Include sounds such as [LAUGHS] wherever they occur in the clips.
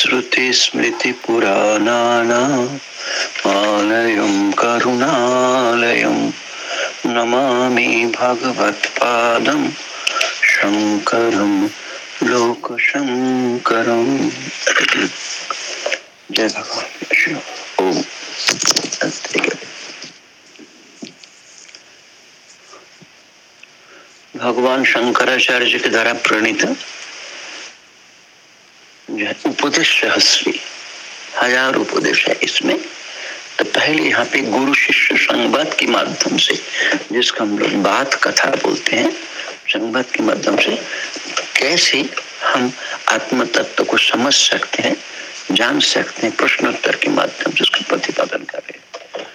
श्रुतिस्मृतिपुराणानामालयं करुणालयं नमामि भगवत्पादं शङ्करं लोकशङ्करम् जय भगवान ओम। भगवान शंकराचार्य के द्वारा प्रणीत। सहस्री हज़ार उपदेश है इसमें। तो पहले यहाँ पे गुरु शिष्य संवाद के माध्यम से, जिसका हम लोग बात कथा बोलते हैं संवाद के माध्यम से, कैसे हम आत्म तत्व को समझ सकते हैं, जान सकते हैं, प्रश्नोत्तर के माध्यम से उसका प्रतिपादन कर रहे हैं।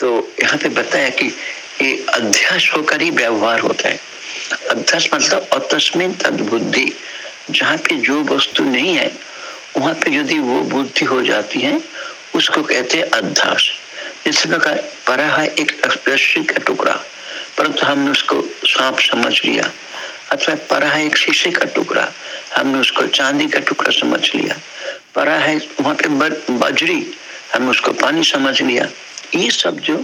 तो यहाँ पे बताया कि ये अध्यास होकर ही व्यवहार होता है। अध्यास मतलब अतस्मिन तद बुद्धि जहाँ पे जो वस्तु नहीं है वहाँ पे यदि वो बुद्धि हो जाती है, उसको कहते हैं अध्यास। इस प्रकार परा है एक रस्सी का टुकड़ा, परंतु हमने उसको सांप समझ लिया। अथवा परा है एक शीशे का टुकड़ा, हमने उसको चांदी का टुकड़ा समझ लिया। परा है वहाँ पे बजरी, हमने उसको पानी समझ लिया। ये सब जो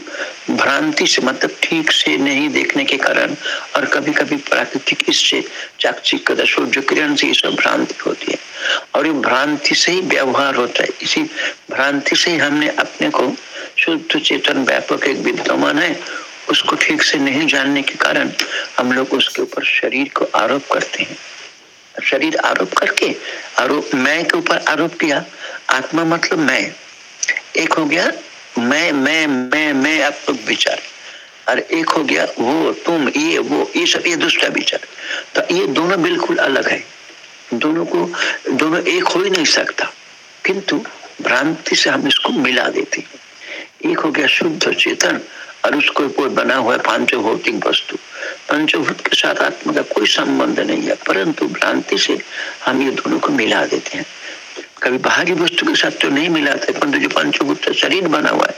भ्रांति से मतलब ठीक से नहीं देखने के कारण और कभी कभी प्राकृतिक इससे चाक्षिक सूर्य किरण से ये सब भ्रांति होती है। और ये भ्रांति से ही व्यवहार होता है। इसी भ्रांति से ही हमने अपने को शुद्ध, चेतन, व्यापक एक विद्यमान है। उसको ठीक से नहीं जानने के कारण हम लोग उसके ऊपर शरीर को आरोप करते हैं। शरीर आरोप करके? आरोप मैं के ऊपर आरोप किया? आत्मा मतलब मैं। एक हो गया, मैं मैं मैं मैं, आप लोग विचार। और एक हो गया, वो, तुम, ये, वो, ये सब, ये दूसरा विचार। तो ये दोनों बिल्कुल अलग है। दोनों को, दोनों एक हो ही नहीं सकता। किंतु भ्रांति से हम इसको मिला देते एक हो गया शुद्ध चेतन और उसको कोई बना हुआ पांचभौतिक वस्तु। पंचभूत के साथ आत्मा का कोई संबंध नहीं है, परंतु भ्रांति से हम ये दोनों को मिला देते हैं। कभी बाहरी वस्तु के साथ तो नहीं मिलाते, परंतु जो पंचभूत शरीर बना हुआ है,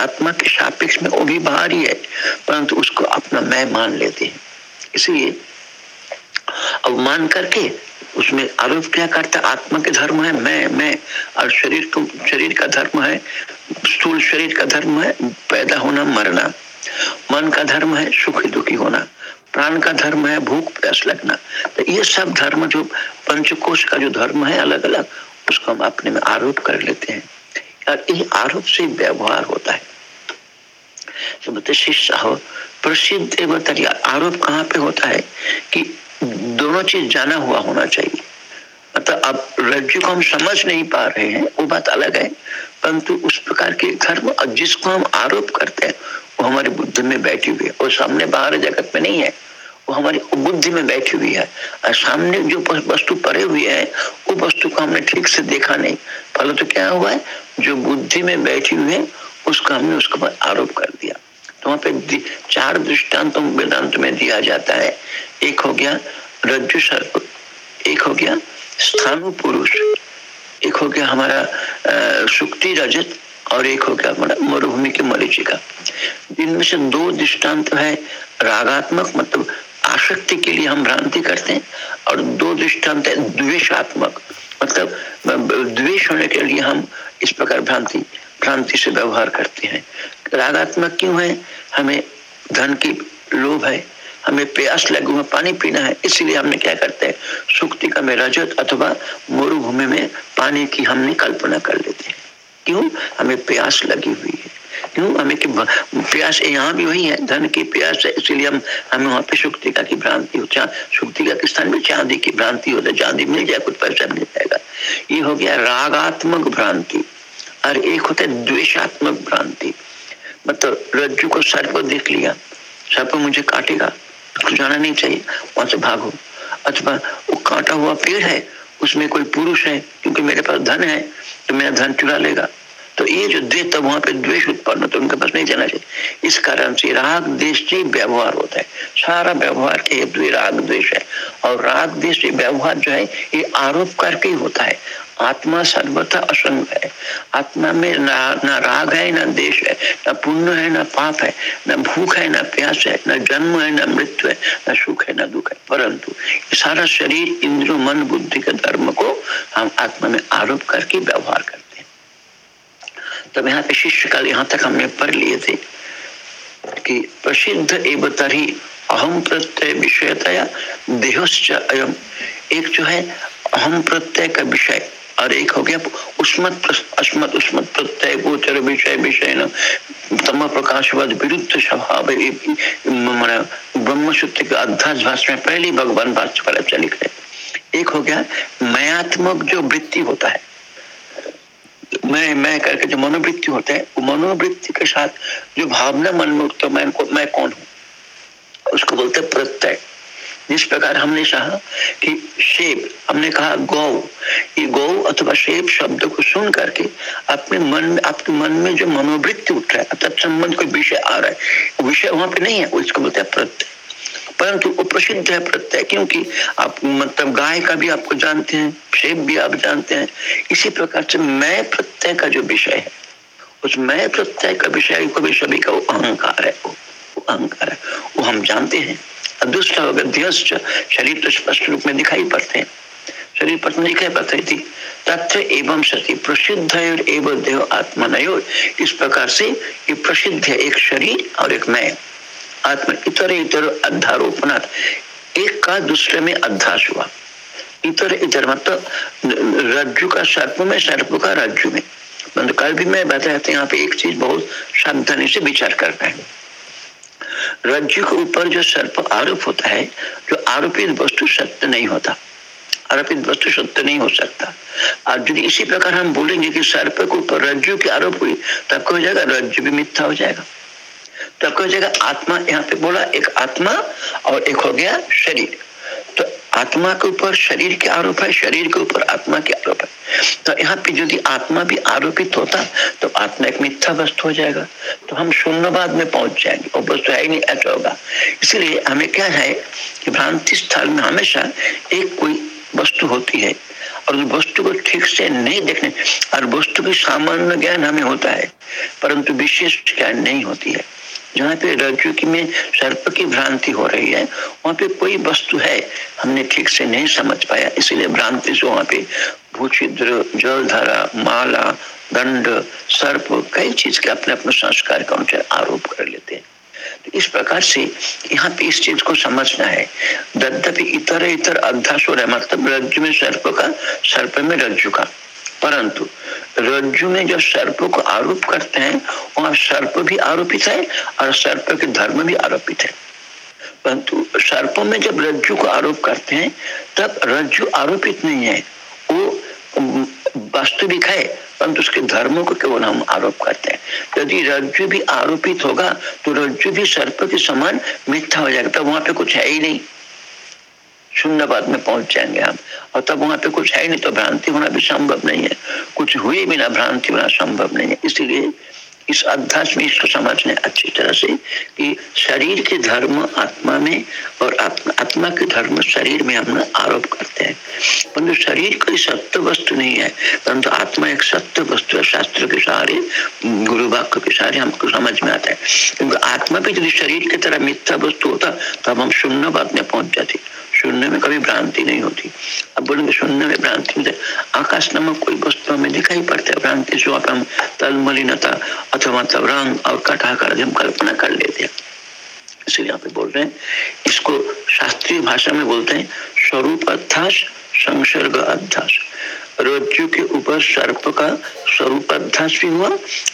आत्मा के सापेक्ष में वो भी बाहरी है, परंतु उसको अपना मैं मान लेते हैं। इसलिए अब मान करके उसमें आरोप क्या करता, आत्मा के धर्म है, मैं मैं, और शरीर को, शरीर का धर्म है, स्थूल शरीर का धर्म है, पैदा होना, मरना। मन का धर्म है, सुखी दुखी होना। प्राण का धर्म है, भूख, प्यास लगना। तो ये सब धर्म जो पंचकोश का जो धर्म है अलग अलग उसको हम अपने में आरोप कर लेते हैं। और ये आरोप से व्यवहार होता है। तो शिष्य हो प्रसिद्ध आरोप कहाँ पे होता है कि दोनों चीज़ जाना हुआ होना चाहिए। मतलब अब रज्जु को हम समझ नहीं पा रहे हैं, वो बात अलग है। परंतु उस प्रकार के धर्म जिसको हम आरोप करते हैं, वो हमारी बुद्धि में बैठी हुई है। और सामने बाहर जगत में नहीं है, वो हमारी बुद्धि में बैठी हुई है। और सामने जो वस्तु पड़े हुई है, वो वस्तु को हमने ठीक से देखा नहीं। फल तो क्या हुआ है, जो बुद्धि में बैठी हुई है, उसको हमने उसके ऊपर आरोप कर दिया। तो वहाँ पे चार दृष्टांत, वेदांत में दिया जाता है एक हो गया रज्जु सर्प एक हो गया स्थानु पुरुष, एक हो गया हमारा सुक्ति रजत और एक हो गया हमारा मरुभूमि के मरीचिका। इनमें से दो दृष्टांत है, रागात्मक मतलब आसक्ति के लिए हम भ्रांति करते हैं और दो दृष्टांत है, द्वेषात्मक मतलब द्वेष होने के लिए हम इस प्रकार भ्रांति भ्रांति से व्यवहार करते हैं। रागात्मक क्यों है? हमें धन की लोभ है हमें प्यास लगे हुआ पानी पीना है, इसलिए हमने क्या करते हैं? सुक्तिका में रजत अथवा मरुभूमि में पानी की हमने कल्पना कर लेते हैं। क्यों? हमें प्यास लगी हुई है। क्यों? हमें कि प्यास यहाँ भी वही है, धन की प्यास है, इसलिए हम, हमें वहाँ पे सुक्तिका की भ्रांति हो सुक्तिका के स्थान में चांदी की भ्रांति हो जाए चांदी मिल जाए, कुछ पैसा मिल जाएगा। ये हो गया रागात्मक भ्रांति, और एक होता है द्वेशात्मक भ्रांति। मतलब रज्जु को सर्प देख लिया, सर्प मुझे काटेगा जाना नहीं चाहिए। वहाँ से भागो। अथवा वो काटा हुआ पेड़ है, उसमें कोई पुरुष है, क्योंकि मेरे पास धन है तो मेरा धन चुरा लेगा। तो ये जो द्वेष, तब वहाँ पे द्वेष उत्पन्न तो उनके पास नहीं जाना चाहिए। इस कारण से राग देश से व्यवहार होता है। सारा व्यवहार के हेतु राग द्वेष है। और राग देश से व्यवहार जो है, ये आरोप करके ही होता है। आत्मा सर्वथा असंग है। आत्मा में ना ना राग है, ना देश है, ना पुण्य है, ना पाप है, ना भूख है, ना प्यास है, ना जन्म है, ना मृत्यु है, ना सुख है, ना दुख है। परंतु सारा शरीर इंद्र मन, बुद्धि के धर्म को हम आत्मा में आरोप करके व्यवहार करते हैं। तब यहाँ पे शिष्य काल यहाँ तक हमने पढ़ लिए थे कि प्रसिद्ध एवं तरी अहम प्रत्यय विषयतया देहश्च अयम। एक जो है अहम प्रत्यय का विषय। और एक हो गया। उस्मत अस्मत उस्मत प्रत्यय, गोचर, विषय विषय न तम प्रकाशवाद विरुद्ध स्वभाव ब्रह्म सूत्र के अध्यास भाषा में पहली भगवान भाष्य पर अच्छा लिख रहे एक हो गया, मयात्मक जो वृत्ति होता है। मैं मैं करके जो मनोवृत्ति होता है मनोवृत्ति के साथ जो भावना मन में उठता मैं मैं कौन हूँ? उसको बोलते प्रत्यय। जिस प्रकार हमने कहा कि शेप, हमने कहा गौ ये गौ अथवा शेप शब्द को सुन करके अपने मन आपके मन में जो मनोवृत्ति उठ रहा है तत्संबंध कोई विषय आ रहा है, विषय वहाँ पे नहीं है, उसको बोलते हैं प्रत्यय। परंतु वो प्रसिद्ध है प्रत्यय, क्योंकि आप मतलब गाय का भी आपको जानते हैं, शेप भी आप जानते हैं, इसी प्रकार से मैं प्रत्यय का जो विषय है, उस मैं प्रत्यय का विषय कभी सभी का अहंकार है, वो अहंकार है, वो हम जानते हैं। दुष्ट अवध्यस्त शरीर तो स्पष्ट रूप में दिखाई पड़ते हैं। शरीर पर दिखाई पड़ती थी। तथ्य एवं सती प्रसिद्ध एवं देव आत्मा नयो इस प्रकार से ये प्रसिद्ध है एक शरीर और एक मैं। आत्मा इतर इतर अध्यारोपण एक का दूसरे में अध्यास हुआ। इतर इतर मतलब रज्जु का सर्प में, सर्प का रज्जु में। मतलब कल भी मैं बताया था यहाँ पे एक चीज़ बहुत सावधानी से विचार कर रहे हैं। रज्जु के ऊपर जो सर्प आरोप होता है, जो आरोपित वस्तु सत्य नहीं होता। आरोपित वस्तु सत्य नहीं हो सकता। और यदि इसी प्रकार हम बोलेंगे कि सर्प के ऊपर रज्जु की आरोप हुई तब हो जाएगा रज्जु भी मिथ्या हो जाएगा। तब हो जाएगा आत्मा, यहाँ पे बोला एक आत्मा और एक हो गया शरीर। तो आत्मा के ऊपर शरीर के आरोप है, शरीर के ऊपर आत्मा के आरोप है। तो यहाँ पे यदि आत्मा भी आरोपित होता तो आत्मा एक मिथ्या वस्तु हो जाएगा। तो हम शून्यवाद में पहुँच जाएँगे, और वस्तु है ही नहीं, ऐसा होगा। इसलिए हमें क्या है कि भ्रांति स्थल में हमेशा एक कोई वस्तु होती है। और उस वस्तु को ठीक से नहीं देखने, और वस्तु की सामान्य ज्ञान हमें होता है, परंतु विशेष ज्ञान नहीं होती है। जहाँ पे रज्जु की में सर्प की भ्रांति हो रही है, वहाँ पे कोई वस्तु है, हमने ठीक से नहीं समझ पाया। इसलिए भ्रांति से वहाँ पे भूछिद्र, जलधारा, माला, दंड, सर्प, कई चीज़ के अपने अपने संस्कार का उनसे आरोप कर लेते हैं। तो इस प्रकार से यहाँ पे इस चीज़ को समझना है। यद्यपि इतर इतर अध्यास हो रहा है मतलब रज्जु में सर्प का, सर्प में रज्जु का। परंतु रज्जु में जो सर्प को आरोप करते हैं वहाँ सर्प भी आरोपित है, और सर्प के धर्म भी आरोपित है। परंतु सर्पों में जब रज्जु को आरोप करते हैं, तब रज्जु आरोपित नहीं है। वो वास्तविक है, परंतु उसके धर्मों को केवल हम आरोप करते हैं। यदि रज्जु भी आरोपित होगा तो रज्जु भी सर्प के समान मिथ्या हो जाएगा। तब वहाँ पे कुछ है ही नहीं। शून्यवाद में पहुँच जाएँगे हम। और तब वहाँ पे कुछ है ही नहीं तो भ्रांति होना भी संभव नहीं है। कुछ हुए बिना भ्रांति होना संभव नहीं है। इसीलिए इस अध्यास में इसको समझने अच्छी तरह से कि शरीर के धर्म आत्मा में और आत्मा, आत्मा के धर्म शरीर में हम आरोप करते हैं। परंतु शरीर कोई सत्य वस्तु नहीं है। परंतु आत्मा एक सत्य वस्तु है। शास्त्र के सहारे गुरु वाक्य के सहारे हमको समझ में आता है। क्योंकि आत्मा भी यदि शरीर की तरह मिथ्या वस्तु होता तब हम शून्यवाद में पहुँच जाते। शून्य में कभी भ्रांति नहीं होती। अब बोलेंगे शून्य में भ्रांति आकाश नामक कोई वस्तु हमें दिखाई पड़ता है। भ्रांति से हम तल मलिनता अथवा मतलब रंग और कटा कर हम कल्पना कर लेते हैं। इसलिए यहाँ पे बोल रहे हैं। इसको शास्त्रीय भाषा में बोलते हैं, स्वरूप अध्यास, संसर्ग अध्यास। रज्जु के ऊपर सर्प का स्वरूप अध्यास भी हुआ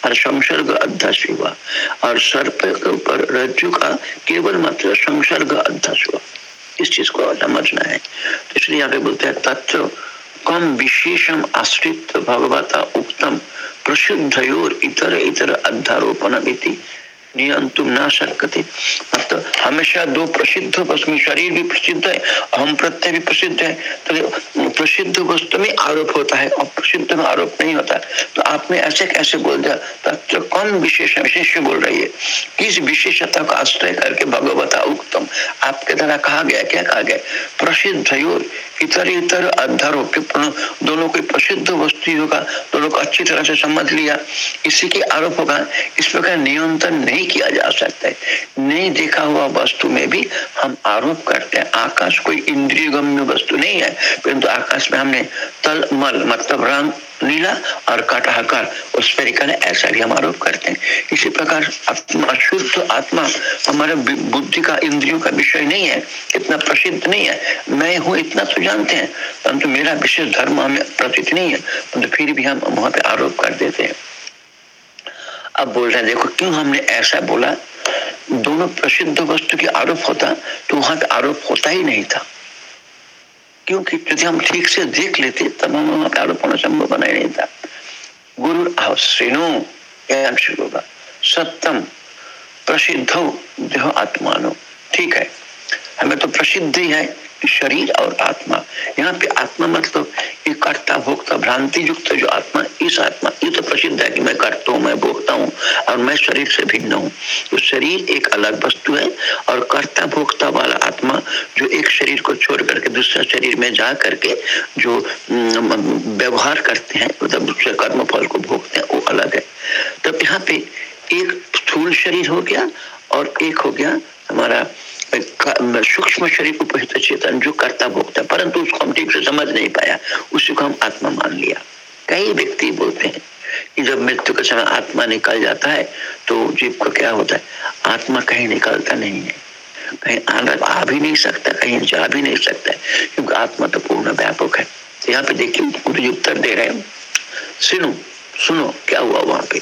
और संसर्ग अध्यास भी हुआ। और सर्प के ऊपर रज्जु का केवल मात्र संसर्ग अध्यास हुआ। इस चीज़ को समझना है। तो इसलिए यहाँ पे बोलते हैं, तत्व कम विशेषम आश्रित भगवता उत्तम प्रसिद्ध इतर इतर अध्यारोपण नियंतुम ना सकते मतलब हमेशा दो प्रसिद्ध वस्तु शरीर भी प्रसिद्ध है हम प्रत्यय भी प्रसिद्ध है। तो प्रसिद्ध वस्तु में आरोप होता है, और प्रसिद्ध में आरोप नहीं होता। तो आपने ऐसे कैसे बोल दिया? तो कौन विशेष विशेष बोल रही है। किस विशेषता का आश्रय करके भगवता उत्तम? आपके द्वारा कहा गया, क्या कहा गया? प्रसिद्ध इतर इतर अधर दोनों को प्रसिद्ध वस्तु होगा दोनों को अच्छी तरह से समझ लिया। इसी के आरोपों का इस प्रकार नियंत्रण नहीं किया जा सकता है। नहीं देखा हुआ वस्तु में भी हम आरोप करते हैं। आकाश कोई इंद्रिय गम्य वस्तु नहीं है, परंतु आकाश में हमने तल मल मतलब रंग नीला और काटाकार उस पर निकले ऐसा भी हम आरोप करते हैं। इसी प्रकार आत्मा शुद्ध आत्मा, हमारे बुद्धि का, इंद्रियों का विषय नहीं है, इतना प्रसिद्ध नहीं है। मैं हूँ इतना तो जानते हैं, परंतु मेरा विशेष धर्म हमें प्रतीत नहीं है, परंतु फिर भी हम वहाँ पे आरोप कर देते हैं। अब बोल रहे हैं, देखो, क्यों हमने ऐसा बोला? दोनों प्रसिद्ध वस्तु के आरोप होता तो वहाँ पे आरोप होता ही नहीं था। क्योंकि यदि हम ठीक से देख लेते, तब हम वहाँ पे आरोप होना संभव बना नहीं था। गुरु श्रेणु होगा। सत्यम प्रसिद्ध देह आत्मानो ठीक है। हमें तो प्रसिद्ध ही है। शरीर और आत्मा। यहाँ पे आत्मा मतलब ये कर्ता, भोक्ता भ्रांति युक्त जो आत्मा, इस आत्मा, ये तो प्रसिद्ध है कि मैं करता हूँ, मैं भोगता हूँ और मैं शरीर से भिन्न हूँ। तो शरीर एक अलग वस्तु है और कर्ता, भोक्ता वाला आत्मा जो एक शरीर को छोड़ करके दूसरा शरीर में जा करके जो व्यवहार करते हैं मतलब दूसरे कर्म फल को भोगते हैं, वो अलग है। तब यहाँ पे एक स्थूल शरीर हो गया और एक हो गया हमारा सूक्ष्म शरीर उपहित चेतन जो करता भोगता परंतु उसको हम ठीक से समझ नहीं पाया उसी को हम आत्मा मान लिया। कई व्यक्ति बोलते हैं कि जब मृत्यु के समय आत्मा निकल जाता है तो जीव को क्या होता है? आत्मा कहीं निकलता नहीं है। कहीं आना आ भी नहीं सकता, कहीं जा भी नहीं सकता क्योंकि आत्मा तो पूर्ण व्यापक है। यहाँ पे देखिए पूरे उत्तर दे रहे हैं। सुनो सुनो, क्या हुआ वहाँ पे?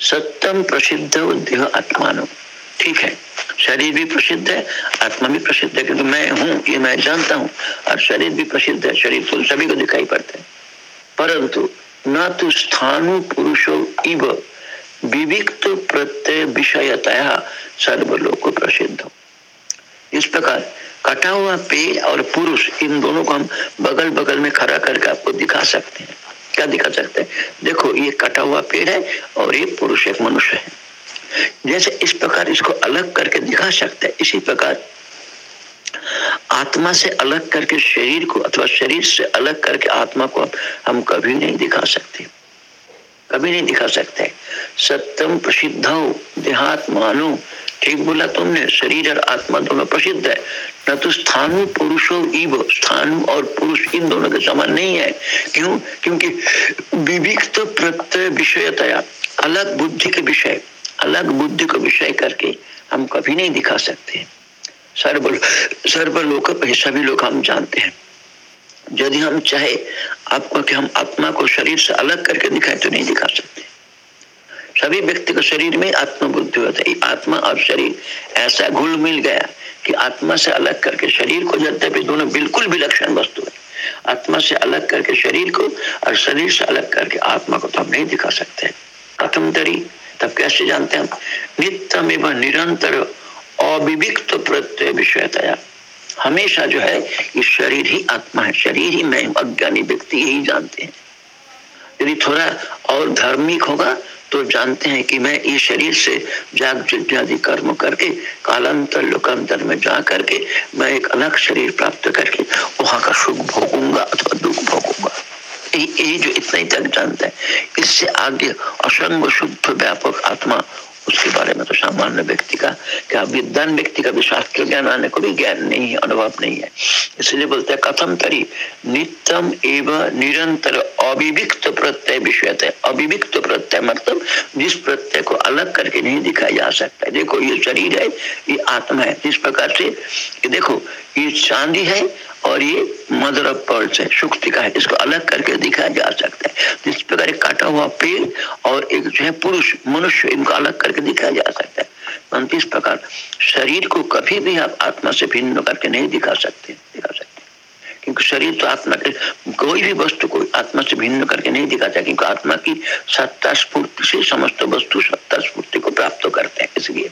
सत्यम प्रसिद्ध देह आत्मानो ठीक है। शरीर भी प्रसिद्ध है, आत्मा भी प्रसिद्ध है, क्योंकि मैं हूँ, ये मैं जानता हूँ। और शरीर भी प्रसिद्ध है, शरीर तो सभी को दिखाई पड़ता है। परंतु न तो स्थानु पुरुषो इव विविक्त प्रत्यय विषयतया सर्वलोक प्रसिद्ध इस प्रकार कटा हुआ पेड़ और पुरुष, इन दोनों को हम बगल बगल में खड़ा करके आपको दिखा सकते हैं। क्या दिखा सकते हैं? देखो, ये कटा हुआ पेड़ है और ये पुरुष, एक मनुष्य है। जैसे इस प्रकार इसको अलग करके दिखा सकते हैं, इसी प्रकार। आत्मा से अलग करके शरीर को अथवा शरीर से अलग करके आत्मा को हम कभी नहीं दिखा सकते। कभी नहीं दिखा सकते। सत्यम प्रसिद्ध, देहात मानो। ठीक बोला तुमने, शरीर और आत्मा दोनों प्रसिद्ध है। न तो स्थानु पुरुषो इव, स्थानु और पुरुष इन दोनों के समान नहीं है। क्यों? क्योंकि विविक्त प्रत्यय विषयतया, अलग बुद्धि के विषय। अलग बुद्धि को विषय करके हम कभी नहीं दिखा सकते। सर्व सर्वलोक सभी लोग हम जानते हैं। यदि हम चाहे आपको कि, हम आत्मा को शरीर से अलग करके दिखाए तो नहीं दिखा सकते। सभी व्यक्ति को शरीर में आत्मा बुद्धि होता है आत्मा और शरीर, ऐसा घुल मिल गया कि आत्मा से अलग करके शरीर को भी दोनों बिल्कुल विलक्षण वस्तु है, आत्मा से अलग करके शरीर को और शरीर से अलग करके आत्मा को तो हम नहीं दिखा सकते। कथम तरी तब कैसे जानते हैं? नित्यम एवं निरंतर अविविक्त प्रत्यय विषयतया। हमेशा जो है, ये शरीर ही आत्मा है। शरीर ही मैं अज्ञानी व्यक्ति, यही जानते हैं। यदि थोड़ा और धार्मिक होगा तो जानते हैं कि मैं इस शरीर से जाग आदि कर्म करके, कालांतर लोकांतर में जा करके, मैं एक अलग शरीर प्राप्त करके, वहाँ का सुख भोगूँगा अथवा दुख भोगूँगा। यही जो इतना ही तक जानता है इससे आगे असंग शुद्ध व्यापक आत्मा उसके बारे में तो सामान्य व्यक्ति का क्या विद्वान व्यक्ति का भी शास्त्र ज्ञान आने को भी ज्ञान नहीं है अनुभव नहीं है इसलिए बोलते हैं कथम तरी नित्यम एवं निरंतर अविविक्त प्रत्यय विषय है अविविक्त प्रत्यय मतलब जिस प्रत्यय को अलग करके नहीं दिखाया जा सकता देखो ये शरीर है ये आत्मा है जिस प्रकार से देखो ये चांदी है और ये मदर ऑफ़ पर्ल्स है सुक्तिका है। इसको अलग करके दिखाया जा सकता है। जिस प्रकार एक काटा हुआ पेड़ और एक जो है पुरुष, मनुष्य, इनको अलग करके दिखाया जा सकता है। परंतु इस प्रकार शरीर को कभी भी आप आत्मा से भिन्न करके नहीं दिखा सकते दिखा सकते। क्योंकि शरीर तो आत्मा के, कोई भी वस्तु को आत्मा से भिन्न करके नहीं दिखाता क्योंकि आत्मा की सत्ता स्फूर्ति से समस्त वस्तु सत्ता स्फूर्ति को प्राप्त करते हैं, इसलिए।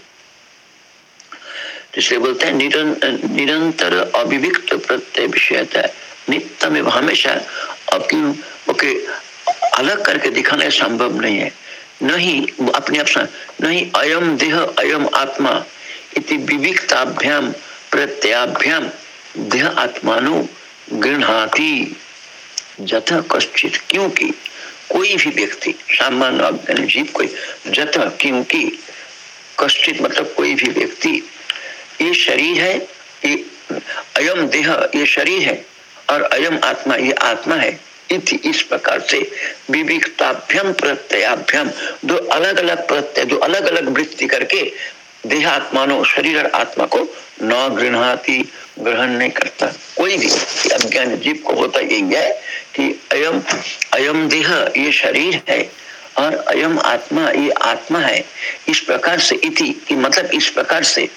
इसलिए बोलते हैं निरंतर अभिविक्त प्रत्यय विषयता नित्य में हमेशा ओके, अलग करके दिखाना संभव नहीं है। नहीं अपने आप नहीं अयम देह, अयम आत्मा, इति विविक्ताभ्याम प्रत्याभ्याम देह आत्मानु गृहती जथ कश्चित क्योंकि कोई भी व्यक्ति, सामान्य जीव कोई जथ क्योंकि कश्चित मतलब कोई भी व्यक्ति ये शरीर है, ये अयम देह, ये शरीर है और अयम आत्मा, ये आत्मा है। इति इस प्रकार से विविधताभ्यम प्रत्ययाभ्यम, दो अलग अलग प्रत्यय, दो अलग अलग वृत्ति करके देहात्मानो, शरीर और आत्मा को न गृहती ग्रहण नहीं करता। कोई भी अज्ञान जीव को होता यही है कि अयम अयम देह, ये शरीर है और अयम आत्मा, ये आत्मा है। इस प्रकार से इति मतलब इस प्रकार से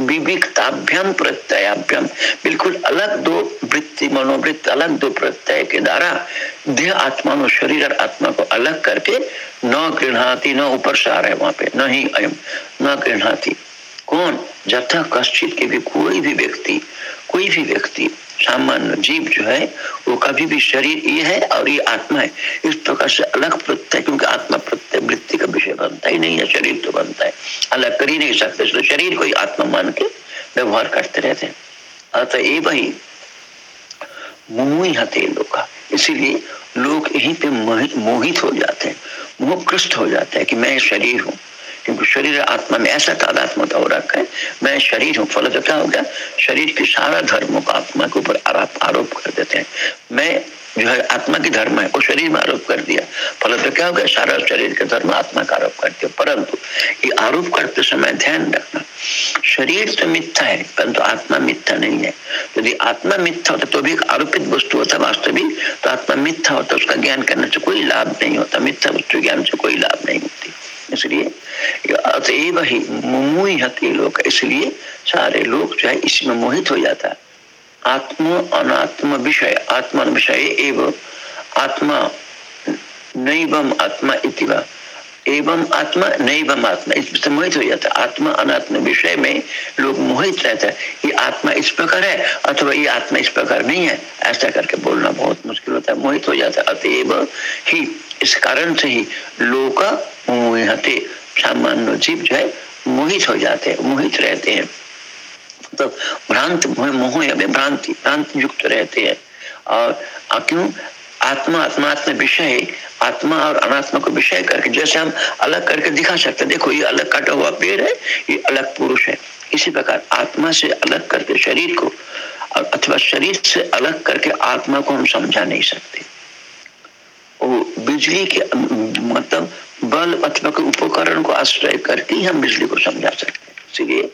विविधताभ्यम प्रत्ययाभ्यम बिल्कुल अलग दो वृत्ति, मनोवृत्त, अलग दो प्रत्यय के द्वारा देह, आत्मा शरीर और आत्मा को अलग करके न गृहती न ऊपर से आ रहे वहाँ पे, न ही अयम, न गृहती कौन? जथा कश्चित के भी कोई भी व्यक्ति, कोई भी व्यक्ति सामान्य जीव जो है, वो कभी भी शरीर ये है और ये आत्मा है। इस प्रकार से अलग प्रत्यय, क्योंकि आत्मा प्रत्यय वृत्ति का विषय बनता ही नहीं है, शरीर तो बनता है। अलग कर ही नहीं सकते तो शरीर को ही आत्मा मान के व्यवहार करते रहते हैं। अतः ये वही मुँह हते लोग इसीलिए लोग यहीं पे मोहित हो जाते हैं मोहकृष्ट हो जाते हैं कि मैं शरीर हूँ। क्योंकि शरीर आत्मा में ऐसा तादात्मता हो रखा है मैं शरीर हूँ फल तो क्या हो गया। शरीर के सारा धर्मों को आत्मा के ऊपर आरोप कर देते हैं। मैं जो है आत्मा की धर्म है वो शरीर में आरोप कर दिया। फल तो क्या हो गया, सारा शरीर के धर्म आत्मा का आरोप कर दिया परंतु ये आरोप करते समय ध्यान रखना, शरीर तो मिथ्या है, परंतु आत्मा मिथ्या नहीं है। यदि आत्मा मिथ्या होता तो भी एक आरोपित वस्तु होता वास्तविक तो आत्मा मिथ्या होता, उसका ज्ञान करने से कोई लाभ नहीं होता। मिथ्या वस्तु ज्ञान से कोई लाभ नहीं होती। इसलिए अतएव ही मुमुहते लोग इसलिए सारे लोग जो है इसमें मोहित हो जाता है। आत्म अनात्म विषय, आत्मा विषय एवं आत्मा नैवम आत्मा इतिवा एवं आत्मा नैवम आत्मा, इससे मोहित हो जाता है। आत्मा अनात्म विषय में लोग मोहित रहता है। ये आत्मा इस प्रकार है अथवा ये आत्मा इस प्रकार नहीं है, ऐसा करके बोलना बहुत मुश्किल होता है, मोहित हो जाता है। अतएव ही, इस कारण से ही लोग मोहते सामान्य जीव जो है, मोहित हो जाते हैं, मोहित रहते हैं। तो भ्रांत, मोह भ्रांति भ्रांति युक्त रहते हैं। और क्यों? आत्मा, आत्मात्म विषय, आत्मा और अनात्मा को विषय करके, जैसे हम अलग करके दिखा सकते हैं। देखो, ये अलग काटा हुआ पेड़ है, ये अलग पुरुष है। इसी प्रकार, आत्मा से अलग करके शरीर को अथवा शरीर से अलग करके आत्मा को हम समझा नहीं सकते। वो बिजली के मतलब बल अथवा के उपकरण को आश्रय करके हम बिजली को समझा सकते हैं। इसलिए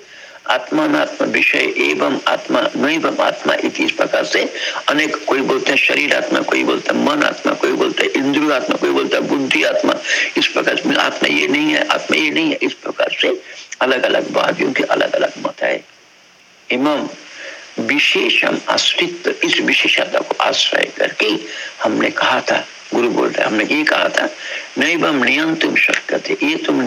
आत्मात्म विषय एवं आत्मा नैवम आत्मा इस प्रकार से अनेक, कोई बोलते हैं शरीर आत्मा, कोई बोलता है मन आत्मा, कोई बोलता है इंद्रिय आत्मा, कोई बोलता है बुद्धि आत्मा, इस प्रकार से आत्मा ये नहीं है, आत्मा ये नहीं है, इस प्रकार से अलग अलग वादियों के अलग अलग मत है। इमम विशेषम आश्रित, इस विशेषता को आश्रय करके हमने कहा था गुरु बोल रहे हमने ये कहा था, नहीं बम नियम तुम सकते ये तुम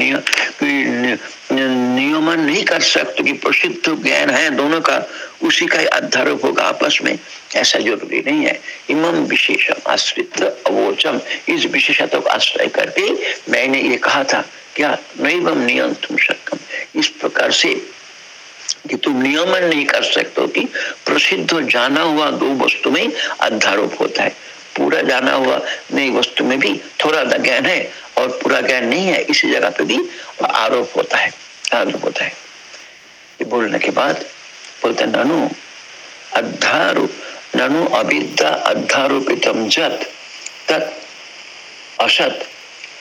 नियमन नहीं कर सकते कि प्रसिद्ध ज्ञान है दोनों का, उसी का आधारोप होगा आपस में, ऐसा ज़रूरी नहीं है। इमम विशेषम आश्रित अवोचम, इस विशेषता को आश्रय करके मैंने ये कहा था, क्या नहीं बम नियम तुम सकम इस प्रकार से कि तुम नियमन नहीं कर सकते कि प्रसिद्ध जाना हुआ दो वस्तु में अध्यारोप होता है। पूरा जाना हुआ। नई वस्तु में भी थोड़ा ज्ञान है और पूरा ज्ञान नहीं है, इसी जगह पे भी आरोप होता है, आरोप होता है। ये बोलने के बाद बोलते ननु अध्यारोप ननु अविद्या अध्यारोपितम जत, तत् असत,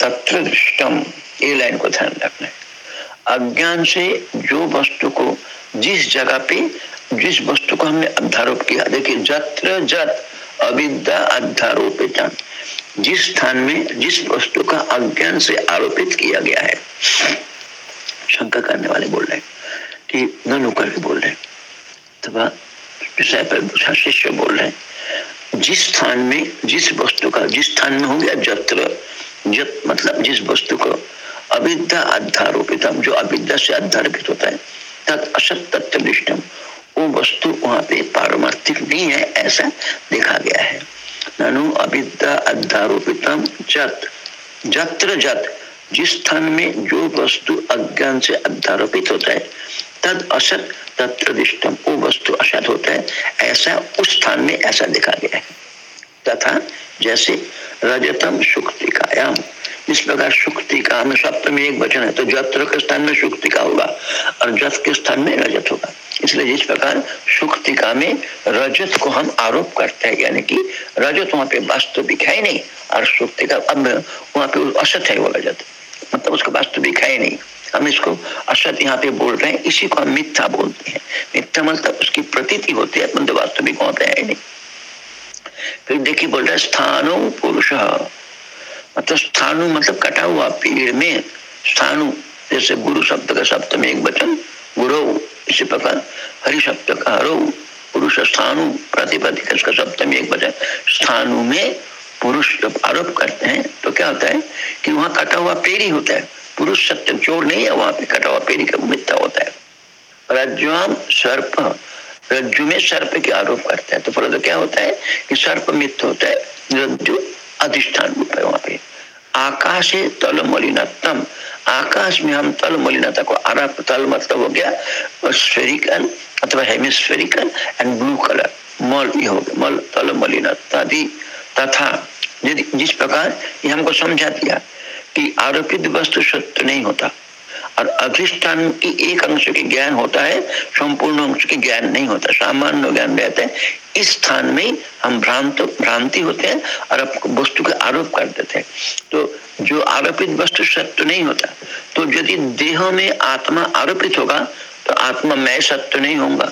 तत्र दृष्टम। ये लाइन को ध्यान रखना है। अज्ञान से जो वस्तु को, जिस जगह पे, जिस वस्तु को हमने अध्यारोप किया, देखिए, जत्र जत अविद्या अध्यारोपित जिस स्थान में, जिस वस्तु का अज्ञान से आरोपित किया गया है, शंका करने वाले बोल रहे कि ननु करके बोल रहे अथवा शिष्य बोल रहे जिस स्थान में, जिस वस्तु का, जिस स्थान में हो गया जत्र, जत मतलब जिस वस्तु को अविद्या अध्यारोपित जो अविद्या से अध्यारोपित होता है तत् असत तत्व दृष्टम वो वस्तु वहाँ पे पारमार्थिक नहीं है, ऐसा देखा गया है। ननु अविद्या अध्यारोपितम जत, जत्र जत, जिस स्थान में जो वस्तु अज्ञान से अध्यारोपित होता है, तद असत, तत्र दृष्टम, वो वस्तु असत होता है, ऐसा उस स्थान में ऐसा देखा गया है। तथा जैसे रजतम सुक्तिकायाम इस प्रकार सुक्तिका में सप्तमी एक वचन है तो जत्र के स्थान में सुक्तिका होगा, और जत के स्थान में रजत होगा। इसलिए जिस प्रकार सुक्तिका में रजत को हम आरोप करते हैं, यानी कि रजत वहाँ पे वास्तविक है नहीं, और सुक्तिका अब वहाँ पे असत है वो रजत। मतलब उसका वास्तविक है नहीं। हम इसको असत यहाँ पे बोल रहे हैं, इसी को हम मिथ्या बोलते हैं। मिथ्या मतलब उसकी प्रतीति होती है मतलब वास्तविक वहाँ पे है नहीं। फिर देखिए बोल रहे स्थानो पुरुष। मतलब स्थानु मतलब कटा हुआ पेड़ में, स्थानु, जैसे गुरु शब्द का सप्तम एक वचन, गुरु। इसी प्रकार हरि शब्द का हरो पुरुष स्थानु, प्रतिपदिक सप्तम एक वचन स्थानु में पुरुष जब आरोप करते हैं तो क्या होता है कि वहाँ कटा हुआ ही होता है। पुरुष सत्य चोर नहीं है, वहाँ पे कटा हुआ पेड़ का मिथ्या होता है। रज्जुआम सर्प, रज्जु में सर्प के आरोप करते हैं। तो फल तो क्या होता है कि सर्प मित्र होता है, रज्जु अधिष्ठान रूप है वहाँ पे। आकाशे है तल मलिनतम आकाश में हम तल मलिनता को आरा तल मतलब हो गया स्फेरिकल अथवा हेमिस्फेरिकल एंड ब्लू कलर मल ये हो गया मल तल मलिनता तथा, जिस प्रकार ये हमको समझा दिया कि आरोपित वस्तु सत्य नहीं होता। और अधिष्ठान की एक अंश के ज्ञान होता है, संपूर्ण अंश के ज्ञान नहीं होता। सामान्य ज्ञान रहता है। इस स्थान में हम भ्रांत, भ्रांति होते हैं और वस्तु का आरोप कर देते हैं। तो जो आरोपित वस्तु सत्य नहीं होता तो यदि देह में आत्मा आरोपित होगा तो आत्मा मैं सत्य नहीं होगा।